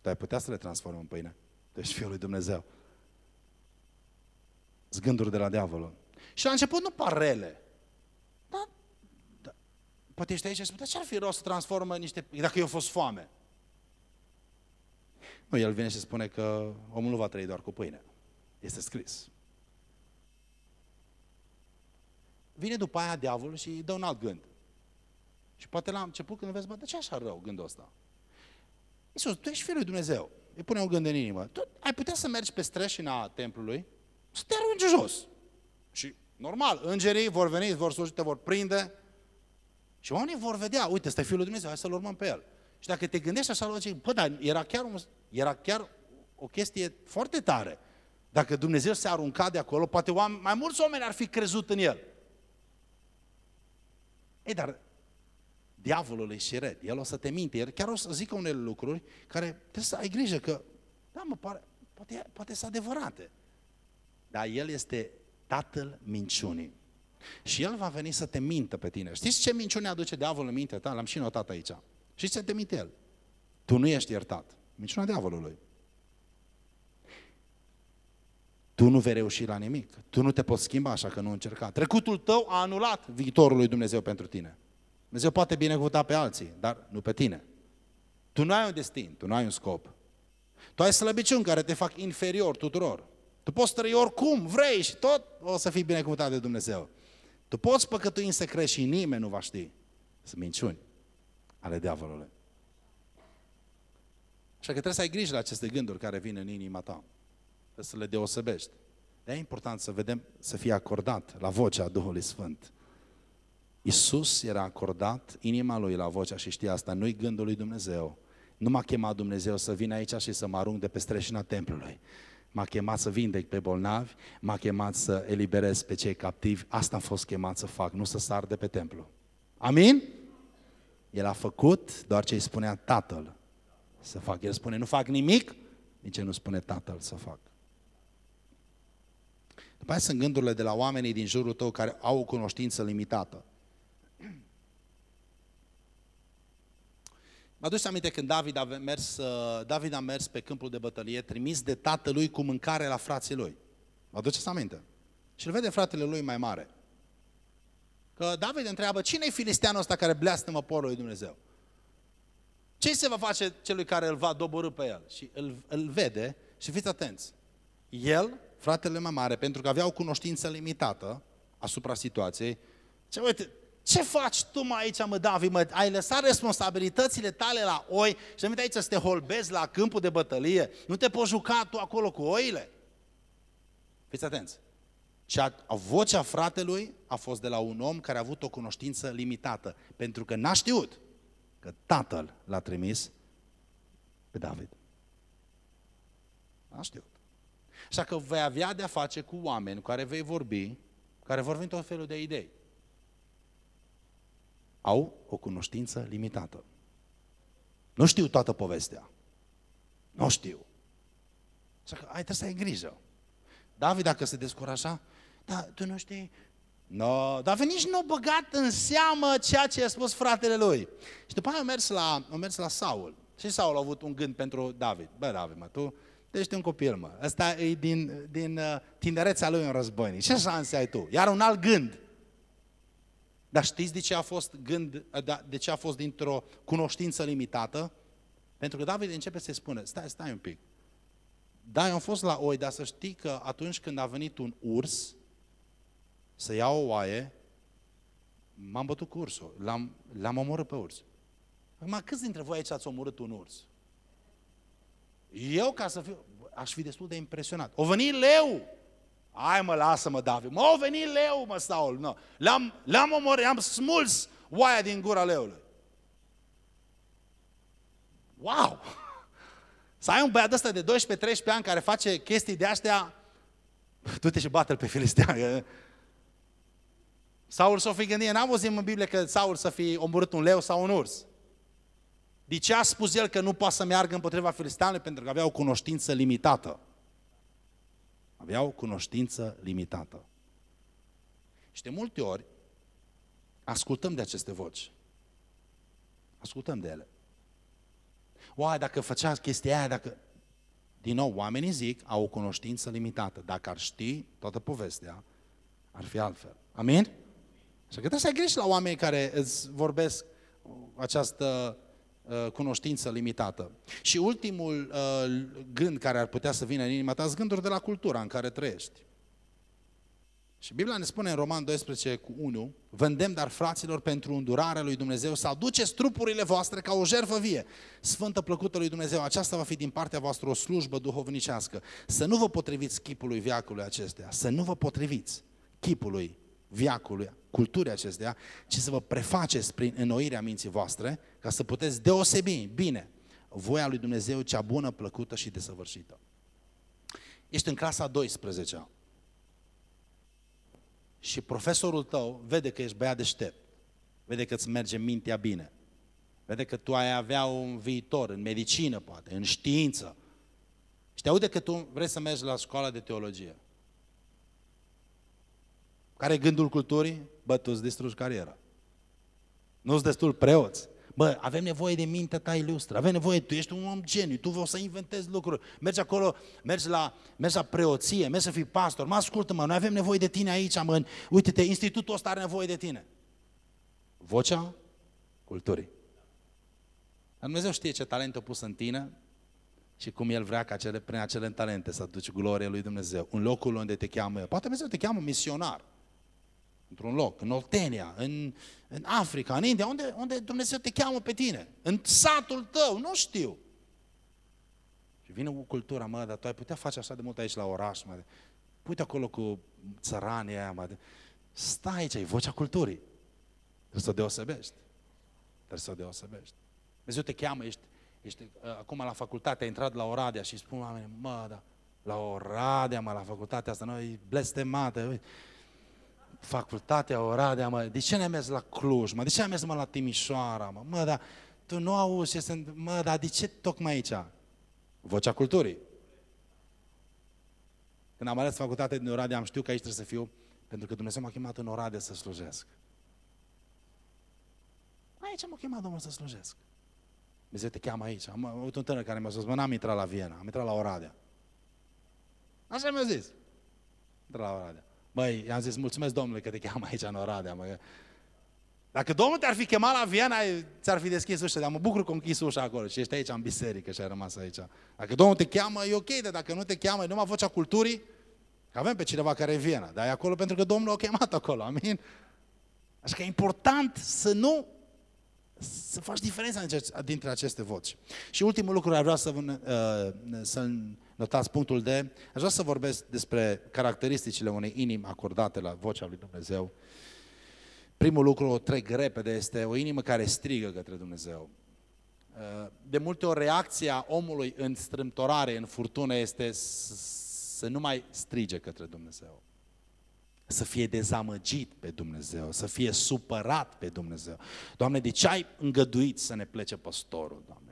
Tu ai putea să le transformi în pâine. Tu ești Fiul lui Dumnezeu. Zgânduri de la diavolul. Și la început nu par rele. Da, da. Poate ești aici și spune, ce ar fi rost să transformă niște... Dacă eu fost foame. Nu, el vine și spune că omul nu va trăi doar cu pâine. Este scris. Vine după aia diavolul și îi dă un alt gând. Și poate la început când vezi, bă, de ce așa rău gândul ăsta? Iisus, tu ești Fiul lui Dumnezeu. Îi pune un gând în inimă. Tu ai putea să mergi pe streșina templului, să te arunci jos. Și normal, îngerii vor veni, vor sluji, te vor prinde și oamenii vor vedea, uite, stai Fiul lui Dumnezeu, hai să-L urmăm pe El. Și dacă te gândești așa, logic, bă, dar era chiar, un, era chiar o chestie foarte tare. Dacă Dumnezeu se arunca de acolo, poate oameni, mai mulți oameni ar fi crezut în El. Ei, dar diavolul e și red. El o să te minte, el chiar o să zică unele lucruri care trebuie să ai grijă că, da, mă, pare, poate, poate să adevărate. Dar el este tatăl minciunii. Și el va veni să te mintă pe tine. Știți ce minciune aduce diavolul în mintea ta? L-am și notat aici. Și ce te minte el? Tu nu ești iertat. Minciuna diavolului. Tu nu vei reuși la nimic. Tu nu te poți schimba așa că nu încerca. Trecutul tău a anulat viitorul lui Dumnezeu pentru tine. Dumnezeu poate binecuvânta pe alții, dar nu pe tine. Tu nu ai un destin, tu nu ai un scop. Tu ai slăbiciuni care te fac inferior tuturor. Tu poți trăi oricum vrei și tot o să fii binecuvântat de Dumnezeu. Tu poți păcătui în secret și nimeni nu va ști. Sunt minciuni ale diavolului. Așa că trebuie să ai grijă la aceste gânduri care vin în inima ta. Trebuie să le deosebești. De e important să vedem, să fie acordat la vocea Duhului Sfânt. Iisus era acordat inima lui la vocea și știa asta, nu-i gândul lui Dumnezeu. Nu m-a chemat Dumnezeu să vin aici și să mă arunc de pe streșina templului. M-a chemat să vindec pe bolnavi, m-a chemat să eliberez pe cei captivi. Asta am fost chemat să fac, nu să sar de pe templu. Amin? El a făcut doar ce îi spunea Tatăl să fac. El spune, nu fac nimic, nici ce nu spune Tatăl să fac. După aceea sunt gândurile de la oamenii din jurul tău care au o cunoștință limitată. Mă aduc aminte când David a, mers, uh, David a mers pe câmpul de bătălie, trimis de tatălui cu mâncare la frații lui. Mă aduceți aminte? Și îl vede fratele lui mai mare. Că David întreabă, cine e filisteanul ăsta care bleastă porul lui Dumnezeu? Ce se va face celui care îl va doborâ pe el? Și îl, îl vede și fiți atenți. El, fratele mai mare, pentru că avea o cunoștință limitată asupra situației, ce uite, ce faci tu mai aici, mă, David, mă? Ai lăsat responsabilitățile tale la oi și să aici să te holbezi la câmpul de bătălie? Nu te poți juca tu acolo cu oile? Fiți atenți. Și a, a, vocea fratelui a fost de la un om care a avut o cunoștință limitată, pentru că n-a știut că tatăl l-a trimis pe David. N-a știut. Așa că vei avea de-a face cu oameni cu care vei vorbi, care vor veni tot felul de idei au o cunoștință limitată. Nu știu toată povestea. Nu știu. Așa că ai trebuie să ai grijă. David, dacă se descuraja, da, tu nu știi, No, David nici nu a băgat în seamă ceea ce a spus fratele lui. Și după aia a mers la, a mers la Saul. Și Saul a avut un gând pentru David. Bă, David, mă, tu, tu ești un copil, mă. Ăsta e din, din uh, tinerețea lui în războinic. Ce șanse ai tu? Iar un alt gând. Dar știți de ce a fost gând, da, de ce a fost dintr-o cunoștință limitată? Pentru că David începe să spună, stai, stai un pic. Da, eu am fost la oi, dar să știi că atunci când a venit un urs să ia o oaie, m-am bătut cu ursul, l-am, l-am omorât pe urs. Acum, câți dintre voi aici ați omorât un urs? Eu, ca să fiu, aș fi destul de impresionat. O venit leu! Hai mă, lasă-mă, David. Mă, o venit leu, mă, Saul. No. L-am, l-am omorât, am smuls oaia din gura leului. Wow! Să ai un băiat ăsta de 12-13 ani care face chestii de astea, tu te și bate pe filistean. Saul s-o fi gândit, n-am văzut în Biblie că Saul să fi omorât un leu sau un urs. De ce a spus el că nu poate să meargă împotriva filisteanului? Pentru că avea o cunoștință limitată. Avea o cunoștință limitată. Și de multe ori ascultăm de aceste voci. Ascultăm de ele. Oare dacă făcea chestia aia, dacă... Din nou, oamenii zic, au o cunoștință limitată. Dacă ar ști toată povestea, ar fi altfel. Amin? Și că trebuie să ai grijă la oameni care îți vorbesc această uh, cunoștință limitată. Și ultimul uh, gând care ar putea să vină în inima ta, gânduri de la cultura în care trăiești. Și Biblia ne spune în Roman 12 cu 1, vândem dar fraților pentru îndurarea lui Dumnezeu să aduceți trupurile voastre ca o jervă vie, sfântă plăcută lui Dumnezeu. Aceasta va fi din partea voastră o slujbă duhovnicească. Să nu vă potriviți chipului viacului acestea, să nu vă potriviți chipului viacului, culturii acestea, ci să vă prefaceți prin înnoirea minții voastre ca să puteți deosebi bine voia lui Dumnezeu cea bună, plăcută și desăvârșită. Ești în clasa 12 și profesorul tău vede că ești băiat deștept, vede că îți merge mintea bine, vede că tu ai avea un viitor în medicină, poate, în știință, și te aude că tu vrei să mergi la școala de teologie. Care e gândul culturii? Bă, tu îți distrugi cariera. Nu-ți destul preoți. Bă, avem nevoie de mintea ta ilustră, avem nevoie, tu ești un om geniu, tu vrei să inventezi lucruri, mergi acolo, mergi la, mergi la preoție, mergi să fii pastor, mă ascultă mă, noi avem nevoie de tine aici, mă, uite-te, institutul ăsta are nevoie de tine. Vocea culturii. Dar Dumnezeu știe ce talent a pus în tine și cum El vrea ca acele, prin acele talente să aduci gloria lui Dumnezeu. Un locul unde te cheamă El. Poate Dumnezeu te cheamă misionar într-un loc, în Oltenia, în, în Africa, în India, unde, unde Dumnezeu te cheamă pe tine, în satul tău, nu știu. Și vine cu cultura, mă, dar tu ai putea face așa de mult aici la oraș, mă, uite acolo cu țăranii aia, mă, stai aici, e vocea culturii. Trebuie să o deosebești. Trebuie să o deosebești. Dumnezeu te cheamă, ești, ești uh, acum la facultate, ai intrat la Oradea și spun oamenii, mă, da, la Oradea, mă, la facultatea asta, noi blestemată, uite, facultatea Oradea, mă, de ce ne-ai mers la Cluj, mă, de ce ai mers mă la Timișoara, mă, mă, dar tu nu auzi ce sunt, mă, dar de ce tocmai aici? Vocea culturii. Când am ales facultatea din Oradea, am știut că aici trebuie să fiu, pentru că Dumnezeu m-a chemat în Oradea să slujesc. Aici m-a chemat Domnul să slujesc. Dumnezeu te cheamă aici. Am avut un tânăr care mi-a spus, mă, n-am intrat la Viena, am intrat la Oradea. Așa mi-a zis. Intrat la Oradea. Băi, i-am zis, mulțumesc Domnule că te cheamă aici în Oradea. Mă. Dacă Domnul te-ar fi chemat la Viena, ți-ar fi deschis ușa, dar mă bucur că închis ușa acolo și ești aici în biserică și ai rămas aici. Dacă Domnul te cheamă, e ok, dar dacă nu te cheamă, e numai vocea culturii, că avem pe cineva care e Viena, dar e acolo pentru că Domnul a chemat acolo, amin? Așa că e important să nu să faci diferența dintre aceste voci. Și ultimul lucru, ar vrea să, uh, să notați punctul de, aș vrea să vorbesc despre caracteristicile unei inimi acordate la vocea lui Dumnezeu. Primul lucru, o trec repede, este o inimă care strigă către Dumnezeu. Uh, de multe ori reacția omului în strâmtorare, în furtună, este să nu mai strige către Dumnezeu să fie dezamăgit pe Dumnezeu, să fie supărat pe Dumnezeu. Doamne, de ce ai îngăduit să ne plece păstorul, Doamne?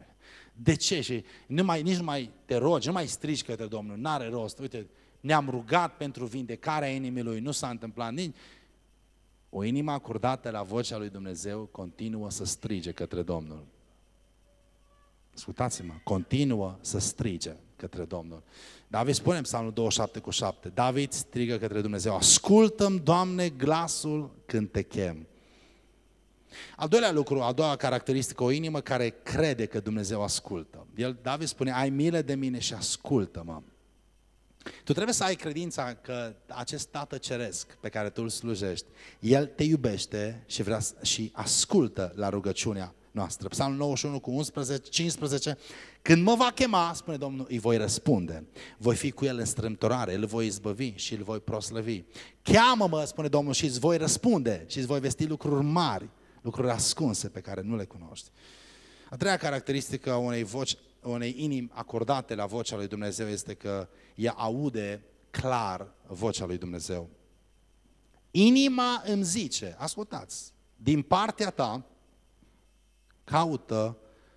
De ce? Și nu mai, nici nu mai te rogi, nu mai strigi către Domnul, n-are rost. Uite, ne-am rugat pentru vindecarea inimii lui, nu s-a întâmplat nici. O inimă acordată la vocea lui Dumnezeu continuă să strige către Domnul. Ascultați-mă, continuă să strige către Domnul. David spune în Psalmul 27 cu 7, David strigă către Dumnezeu, ascultăm, Doamne, glasul când te chem. Al doilea lucru, a doua caracteristică, o inimă care crede că Dumnezeu ascultă. El, David spune, ai milă de mine și ascultă-mă. Tu trebuie să ai credința că acest Tată Ceresc pe care tu îl slujești, El te iubește și, vrea, și ascultă la rugăciunea noastră. Psalmul 91 cu 11, 15, când mă va chema, spune Domnul, îi voi răspunde. Voi fi cu El în strâmtorare, îl voi izbăvi și îl voi proslăvi. Cheamă-mă, spune Domnul, și îți voi răspunde și îți voi vesti lucruri mari, lucruri ascunse pe care nu le cunoști. A treia caracteristică a unei, voci, unei inimi acordate la vocea lui Dumnezeu este că ea aude clar vocea lui Dumnezeu. Inima îmi zice, ascultați, din partea ta caută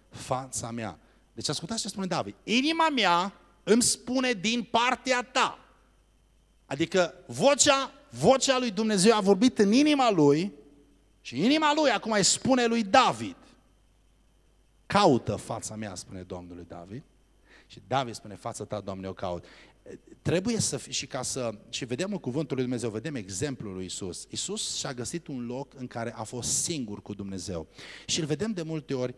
fața mea. Deci ascultați ce spune David. Inima mea îmi spune din partea ta. Adică vocea, vocea lui Dumnezeu a vorbit în inima lui și inima lui acum îi spune lui David. Caută fața mea, spune Domnul lui David. Și David spune, fața ta, Doamne, o caut. Trebuie să fie și ca să, și vedem în cuvântul lui Dumnezeu, vedem exemplul lui Isus. Isus și-a găsit un loc în care a fost singur cu Dumnezeu. Și îl vedem de multe ori,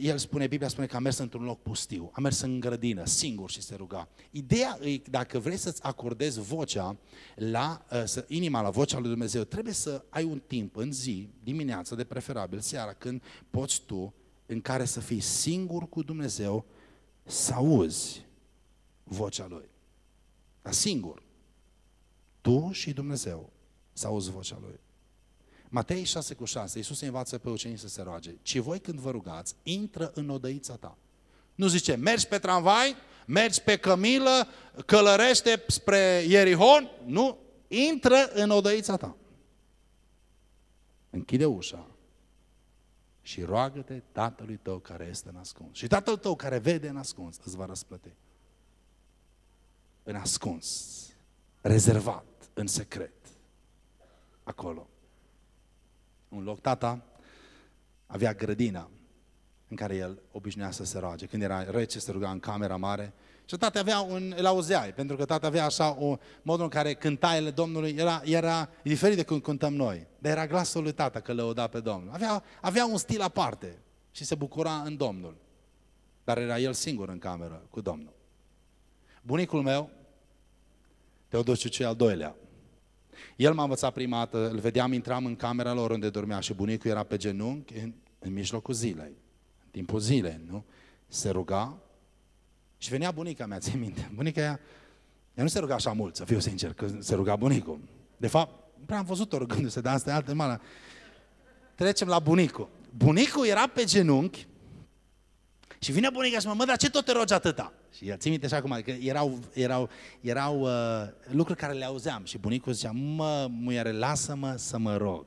el spune, Biblia spune că a mers într-un loc pustiu, a mers în grădină, singur și se ruga. Ideea e, dacă vrei să-ți acordezi vocea la, să, inima la vocea lui Dumnezeu, trebuie să ai un timp în zi, dimineața, de preferabil, seara, când poți tu, în care să fii singur cu Dumnezeu, să auzi vocea Lui. Dar singur. Tu și Dumnezeu să auzi vocea Lui. Matei 6 cu 6, Iisus învață pe ucenici să se roage. Ci voi când vă rugați, intră în odăița ta. Nu zice, mergi pe tramvai, mergi pe cămilă, călărește spre Ierihon. Nu, intră în odăița ta. Închide ușa și roagă-te tatălui tău care este în ascuns. Și tatăl tău care vede în ascuns îți va răsplăti. În ascuns, rezervat, în secret, acolo. Un loc, tata avea grădina în care el obișnuia să se roage. Când era rece, se ruga în camera mare. Și tata avea un, îl auzeai, pentru că tata avea așa o modul în care cântaile Domnului era, era diferit de cum cântăm noi. Dar era glasul lui tata că lăuda pe Domnul. Avea, avea un stil aparte și se bucura în Domnul. Dar era el singur în cameră cu Domnul. Bunicul meu, Teodosiu al doilea, el m-a învățat prima dată, îl vedeam, intram în camera lor unde dormea și bunicul era pe genunchi în, în mijlocul zilei, în timpul zilei, nu? Se ruga și venea bunica mea, ți minte, bunica ea, ea nu se ruga așa mult, să fiu sincer, că se ruga bunicul. De fapt, nu prea am văzut-o rugându-se, dar asta e altă mală. Trecem la bunicul. Bunicul era pe genunchi și vine bunica și mă, mă, dar ce tot te rogi atâta? Și țin minte așa cum, că erau, erau, erau uh, lucruri care le auzeam și bunicul zicea, mă, muiere, lasă-mă să mă rog.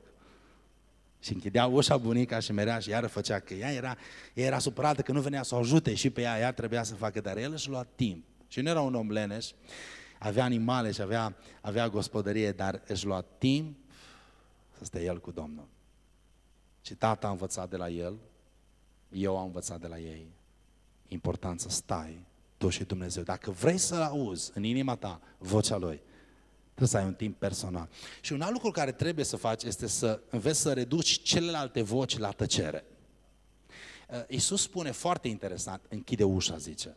Și închidea ușa bunica și merea și iară făcea că ea era, ea era supărată că nu venea să o ajute și pe ea, ea trebuia să facă, dar el își lua timp. Și nu era un om leneș, avea animale și avea, avea gospodărie, dar își lua timp să stea el cu Domnul. Și tata a învățat de la el, eu am învățat de la ei. Important să stai tu și Dumnezeu. Dacă vrei să auzi în inima ta vocea Lui, trebuie să ai un timp personal. Și un alt lucru care trebuie să faci este să înveți să reduci celelalte voci la tăcere. Uh, Iisus spune foarte interesant, închide ușa, zice.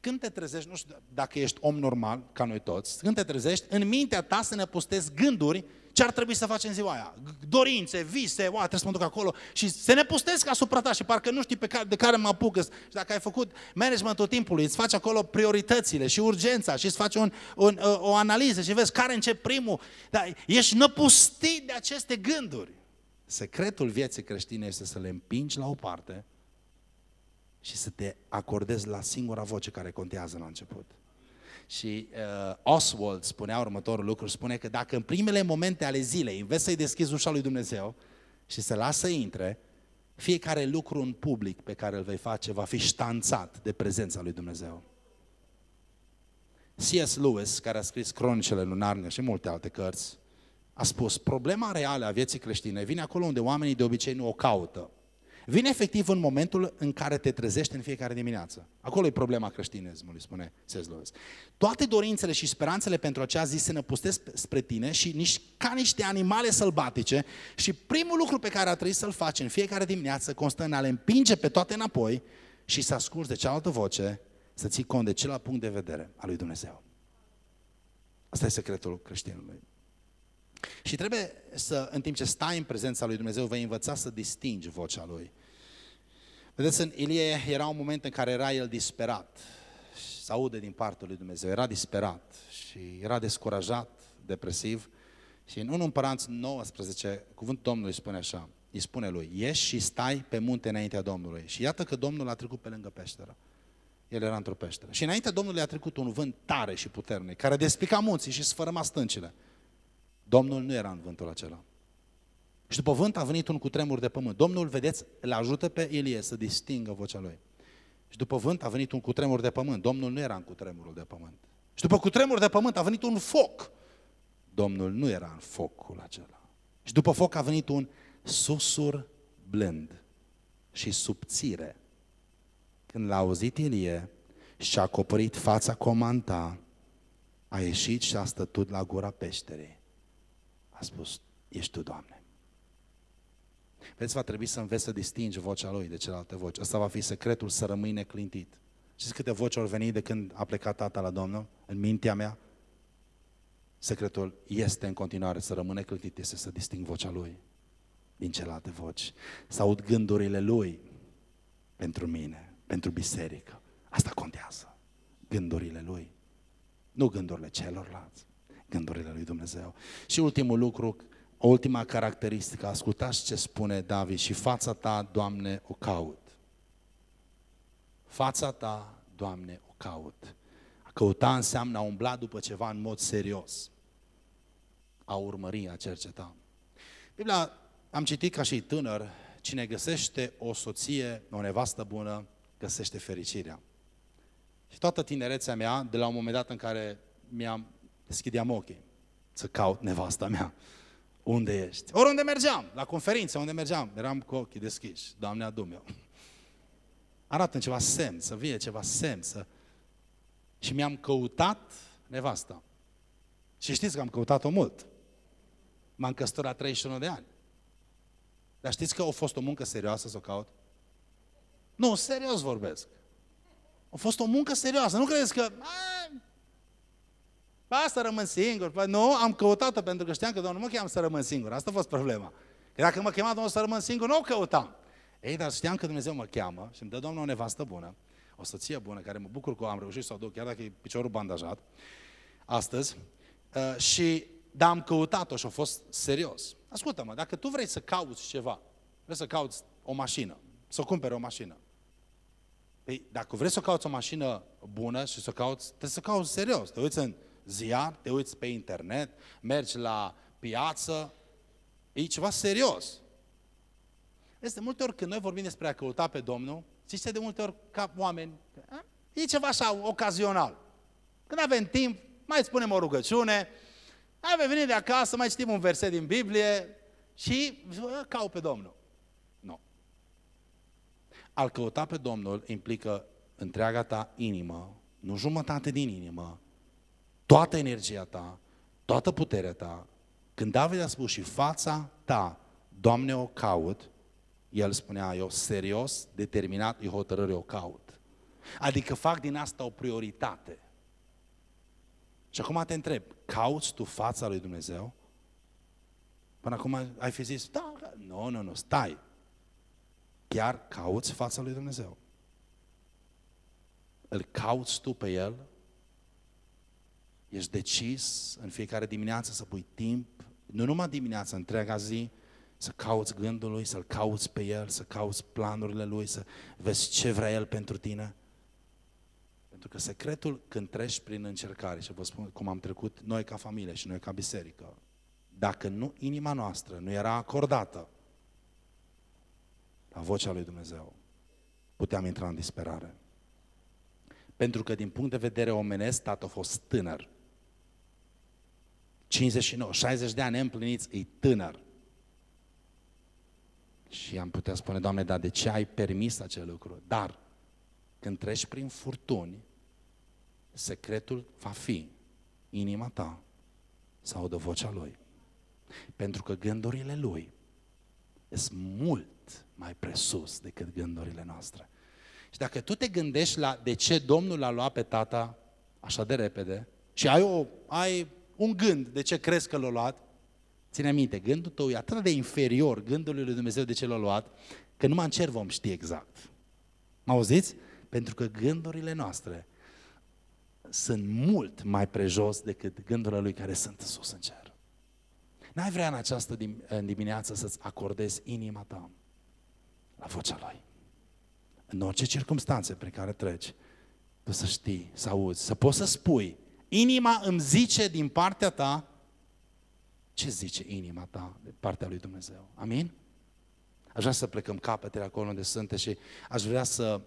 Când te trezești, nu știu dacă ești om normal, ca noi toți, când te trezești, în mintea ta să ne postezi gânduri ce ar trebui să facem ziua aia. Dorințe, vise, oa, trebuie să mă duc acolo și se ne postezi asupra ta și parcă nu știi pe care, de care mă apucă. Și dacă ai făcut managementul timpului, îți faci acolo prioritățile și urgența și îți faci un, un, o analiză și vezi care încep primul. Dar ești năpustit de aceste gânduri. Secretul vieții creștine este să le împingi la o parte și să te acordezi la singura voce care contează la început. Și uh, Oswald spunea următorul lucru, spune că dacă în primele momente ale zilei înveți să-i deschizi ușa lui Dumnezeu și să lasă să intre, fiecare lucru în public pe care îl vei face va fi ștanțat de prezența lui Dumnezeu. C.S. Lewis, care a scris Cronicele lui Narnia și multe alte cărți, a spus, problema reală a vieții creștine vine acolo unde oamenii de obicei nu o caută. Vine efectiv în momentul în care te trezești în fiecare dimineață. Acolo e problema creștinismului, spune C.S. Lewis. Toate dorințele și speranțele pentru acea zi se năpustesc spre tine și nici, ca niște animale sălbatice și primul lucru pe care ar trebui să-l faci în fiecare dimineață constă în a le împinge pe toate înapoi și să asculți de cealaltă voce, să ții cont de celălalt punct de vedere al lui Dumnezeu. Asta e secretul creștinului. Și trebuie să, în timp ce stai în prezența lui Dumnezeu, vei învăța să distingi vocea lui. Vedeți, în Ilie era un moment în care era el disperat. Se aude din partea lui Dumnezeu. Era disperat și era descurajat, depresiv. Și în 1 Împărați 19, cuvântul Domnului spune așa, îi spune lui, ieși și stai pe munte înaintea Domnului. Și iată că Domnul a trecut pe lângă peșteră. El era într-o peșteră. Și înaintea Domnului a trecut un vânt tare și puternic, care despica munții și sfărâma stâncile. Domnul nu era în vântul acela. Și după vânt a venit un cutremur de pământ. Domnul, vedeți, îl ajută pe Ilie să distingă vocea lui. Și după vânt a venit un cutremur de pământ. Domnul nu era în cutremurul de pământ. Și după cutremur de pământ a venit un foc. Domnul nu era în focul acela. Și după foc a venit un susur blând și subțire. Când l-a auzit Ilie și a acoperit fața comanta, a ieșit și a stătut la gura peșterii. A spus, ești tu, Doamne. Vezi, va trebui să înveți să distingi vocea lui de celelalte voci. Asta va fi secretul să rămâi neclintit. Știți câte voci au venit de când a plecat tata la Domnul? În mintea mea? Secretul este în continuare să rămâne neclintit, este să disting vocea lui din celelalte voci. Să aud gândurile lui pentru mine, pentru biserică. Asta contează. Gândurile lui. Nu gândurile celorlalți gândurile lui Dumnezeu. Și ultimul lucru, ultima caracteristică, ascultați ce spune David, și fața ta, Doamne, o caut. Fața ta, Doamne, o caut. A căuta înseamnă a umbla după ceva în mod serios. A urmări, a cerceta. Biblia, am citit ca și tânăr, cine găsește o soție, o nevastă bună, găsește fericirea. Și toată tinerețea mea, de la un moment dat în care mi-am deschideam ochii să caut nevasta mea. Unde ești? Oriunde mergeam, la conferință, unde mergeam, eram cu ochii deschiși. Doamne, adu eu. arată ceva semn, să vie ceva semn. Să... Și mi-am căutat nevasta. Și știți că am căutat-o mult. M-am căsătorat 31 de ani. Dar știți că a fost o muncă serioasă să o caut? Nu, serios vorbesc. A fost o muncă serioasă. Nu credeți că a, Asta rămân singur. Păi, nu, am căutat-o pentru că știam că Domnul mă cheamă să rămân singur. Asta a fost problema. Că dacă mă chema Domnul să rămân singur, nu o căutam. Ei, dar știam că Dumnezeu mă cheamă și îmi dă Domnul o nevastă bună, o soție bună, care mă bucur că am reușit să o duc, chiar dacă e piciorul bandajat, astăzi. Uh, și, dar am căutat-o și a fost serios. Ascultă-mă, dacă tu vrei să cauți ceva, vrei să cauți o mașină, să o cumperi o mașină, Păi, dacă vrei să cauți o mașină bună și să cauți, trebuie să cauți serios. Te uiți în ziar, te uiți pe internet, mergi la piață, e ceva serios. Este multe ori când noi vorbim despre a căuta pe Domnul, zice de multe ori ca oameni, e ceva așa ocazional. Când avem timp, mai spunem o rugăciune, avem venit de acasă, mai citim un verset din Biblie și caut pe Domnul. Nu. Al căuta pe Domnul implică întreaga ta inimă, nu jumătate din inimă, toată energia ta, toată puterea ta, când David a spus și fața ta, Doamne, o caut, el spunea, eu serios, determinat, eu hotărâre o caut. Adică fac din asta o prioritate. Și acum te întreb, cauți tu fața lui Dumnezeu? Până acum ai fi zis, da, nu, nu, nu, stai. Chiar cauți fața lui Dumnezeu. Îl cauți tu pe El Ești decis în fiecare dimineață să pui timp, nu numai dimineața, întreaga zi, să cauți gândul lui, să-l cauți pe el, să cauți planurile lui, să vezi ce vrea el pentru tine. Pentru că secretul când treci prin încercare, și vă spun cum am trecut noi ca familie și noi ca biserică, dacă nu inima noastră nu era acordată la vocea lui Dumnezeu, puteam intra în disperare. Pentru că din punct de vedere omenesc, tatăl a fost tânăr. 59, 60 de ani împliniți, e tânăr. Și am putea spune, Doamne, dar de ce ai permis acel lucru? Dar, când treci prin furtuni, secretul va fi inima ta să audă vocea Lui. Pentru că gândurile Lui sunt mult mai presus decât gândurile noastre. Și dacă tu te gândești la de ce Domnul l-a luat pe tata așa de repede și ai, o, ai un gând de ce crezi că l-a luat, ține minte, gândul tău e atât de inferior gândului lui Dumnezeu de ce l-a luat, că numai în cer vom ști exact. Mă auziți? Pentru că gândurile noastre sunt mult mai prejos decât gândurile lui care sunt sus în cer. N-ai vrea în această dimineață să-ți acordezi inima ta la vocea lui. În orice circunstanțe prin care treci, tu să știi, să auzi, să poți să spui, inima îmi zice din partea ta, ce zice inima ta de partea lui Dumnezeu? Amin? Aș vrea să plecăm capetele acolo unde sunte și aș vrea să